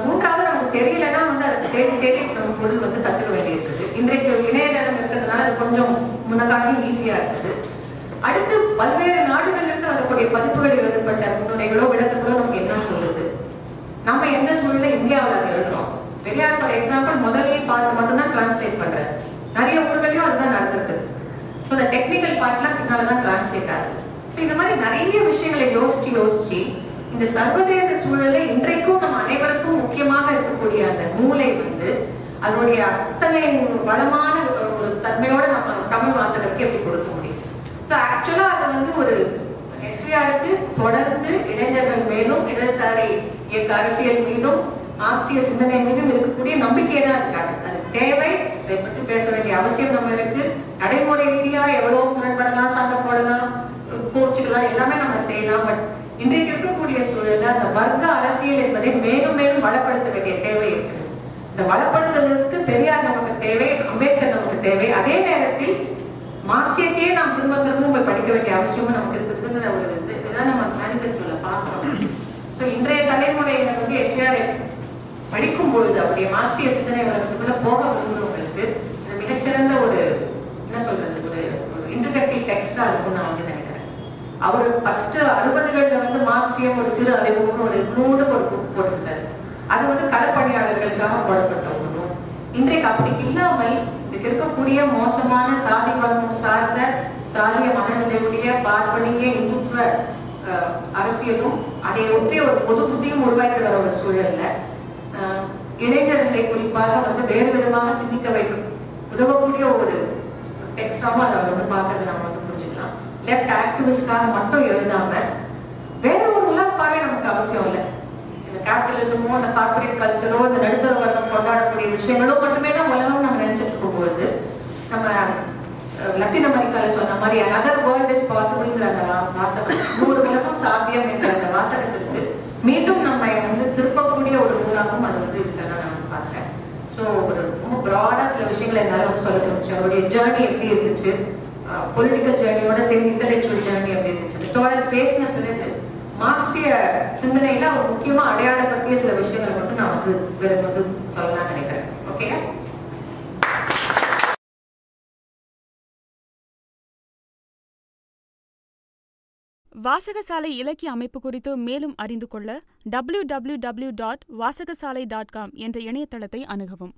C: மூன்றாவது நமக்கு தெரியலன்னா வந்து அதை தேடி தேடி நம்ம பொருள் வந்து கத்துக்க வேண்டியிருக்குது. இன்றைக்கு இணையதளம் இருக்கிறதுனால அது கொஞ்சம் முன்னகாட்டியும் ஈஸியா இருக்குது. அடுத்து பல்வேறு நாடுகளிலிருந்து வரக்கூடிய பதிப்புகள் எழுதப்பட்ட முன்னுரைகளோ விளக்கங்களோ நமக்கு என்ன சொல்லுது? நம்ம எந்த சூழல இந்தியாவில் அதை எழுதுறோம்? பெரியார் ஃபார் எக்ஸாம்பிள் முதலே பார்த்து மட்டும் தான் டிரான்ஸ்லேட் பண்றது நிறைய ஊர்களையும் அதுதான் நடந்திருக்கு ஸோ இந்த டெக்னிக்கல் பார்ட்லாம் பின்னால தான் டிரான்ஸ்லேட் ஆகுது. ஸோ இந்த மாதிரி நிறைய விஷயங்களை யோசிச்சு யோசிச்சு இந்த சர்வதேச சூழல்ல இன்றைக்கும் நம்ம அனைவருக்கும் முக்கியமாக இருக்கக்கூடிய அந்த நூலை வந்து அதனுடைய அத்தனை வளமான ஒரு தன்மையோட நம்ம தமிழ் வாசகருக்கு எப்படி கொடுக்க முடியும்? ஸோ ஆக்சுவலா அது வந்து ஒரு எஸ்விஆருக்கு தொடர்ந்து இளைஞர்கள் மேலும் இடதுசாரி இயக்க அரசியல் மீதும் மார்க்சிய சிந்தனை மீதும் இருக்கக்கூடிய நம்பிக்கை தான் இருக்காங்க. அது தேவை இதை பற்றி பேச வேண்டிய அவசியம் நம்ம இருக்கு. நடைமுறை ரீதியா எவ்வளவு முரண்படலாம் சண்டை போடலாம் கோச்சுக்கலாம் எல்லாமே நம்ம செய்யலாம். பட் இன்றைக்கு இருக்கக்கூடிய சூழல்ல அந்த வர்க்க அரசியல் என்பதை மேலும் மேலும் வளப்படுத்த வேண்டிய தேவை இருக்கு. இந்த வளப்படுத்துவதற்கு பெரியார் நமக்கு தேவை அம்பேத்கர் நமக்கு தேவை. அதே நேரத்தில் மார்க்சியத்தையே நாம் திரும்ப திரும்ப படிக்க வேண்டிய அவசியமும் நமக்கு இருக்குதுங்கிற ஒரு இதுதான் நம்ம மேனிபெஸ்டோல பார்க்கணும். ஸோ இன்றைய தலைமுறையினர் வந்து எஸ்ஆர் படிக்கும் பொழுது அவருடைய மார்க்சிய சிந்தனை உலகத்துக்குள்ள போக விரும்புகிறவங்களுக்கு இது மிகச்சிறந்த ஒரு என்ன சொல்றது ஒரு ஒரு இன்டர்டக்டிவ் டெக்ஸ்டா இருக்கும்னு நான் வந்து நினைக்கிறேன். அவர் ஃபர்ஸ்ட் அறுபதுகள்ல வந்து மார்க்சியம் ஒரு சிறு அறிமுகம் ஒரு நூறு ஒரு புக் போட்டிருந்தார். அது வந்து களப்பணியாளர்களுக்காக போடப்பட்ட ஒன்றும் இன்றைக்கு அப்படி இல்லாமல் இதுக்கு இருக்கக்கூடிய மோசமான சாதி வர்க்கம் சார்ந்த சாதிய மனநிலையுடைய பார்ப்பனிய இந்துத்துவ அரசியலும் அதை ஒட்டி ஒரு பொது புத்தியும் உருவாக்கி வர ஒரு சூழல்ல இளைஞர்களை குறிப்பாக வந்து வேறு விதமாக சிந்திக்க வைக்கும். உதவக்கூடிய ஒரு எக்ஸ்ட்ராமா அதை வந்து பார்க்கறது நம்ம வந்து புரிஞ்சுக்கலாம். லெஃப்ட் ஆக்டிவிஸ்டாக மட்டும் எழுதாம வேற ஒரு உலகப்பாவே நமக்கு அவசியம் இல்லை. இந்த கேபிட்டலிசமோ இந்த கார்பரேட் கல்ச்சரோ இந்த நடுத்தர வர்க்கம் கொண்டாடக்கூடிய விஷயங்களோ மட்டுமே தான் உலகம் நம்ம நினைச்சிட்டு இருக்கும்போது நம்ம அஹ், லத்தீன் அமெரிக்கால சொன்ன மாதிரி அனதர் வேர்ல்ட் இஸ் பாசிபிள்ங்கிற அந்த வாசகம். நூறு உலகம் சாத்தியம் என்ற அந்த வாசகத்திற்கு மீண்டும் நம்ம வந்து திருப்பக்கூடிய ஒரு நூலாகவும் அது வந்து இருக்கிறதா நான் பார்க்குறேன். ஸோ ஒரு ரொம்ப ப்ராடா சில விஷயங்களை என்னால் வந்து சொல்ல முடிச்சு அவருடைய ஜேர்னி எப்படி இருந்துச்சு? பொலிட்டிக்கல் ஜேர்னியோட சேர்ந்து இன்டலெக்சுவல் ஜேர்னி எப்படி இருந்துச்சு? டோயர் பேசின பிறகு மார்க்சிய சிந்தனையில அவர் முக்கியமா அடையாளப்படுத்திய சில விஷயங்களை மட்டும் நான் வந்து வேறு வந்து சொல்லலாம் நினைக்கிறேன். ஓகேயா
A: வாசகசாலை இலக்கிய அமைப்பு குறித்து மேலும் அறிந்து கொள்ள W W W dot Vasagasalai dot com என்ற இணையதளத்தை அணுகவும்.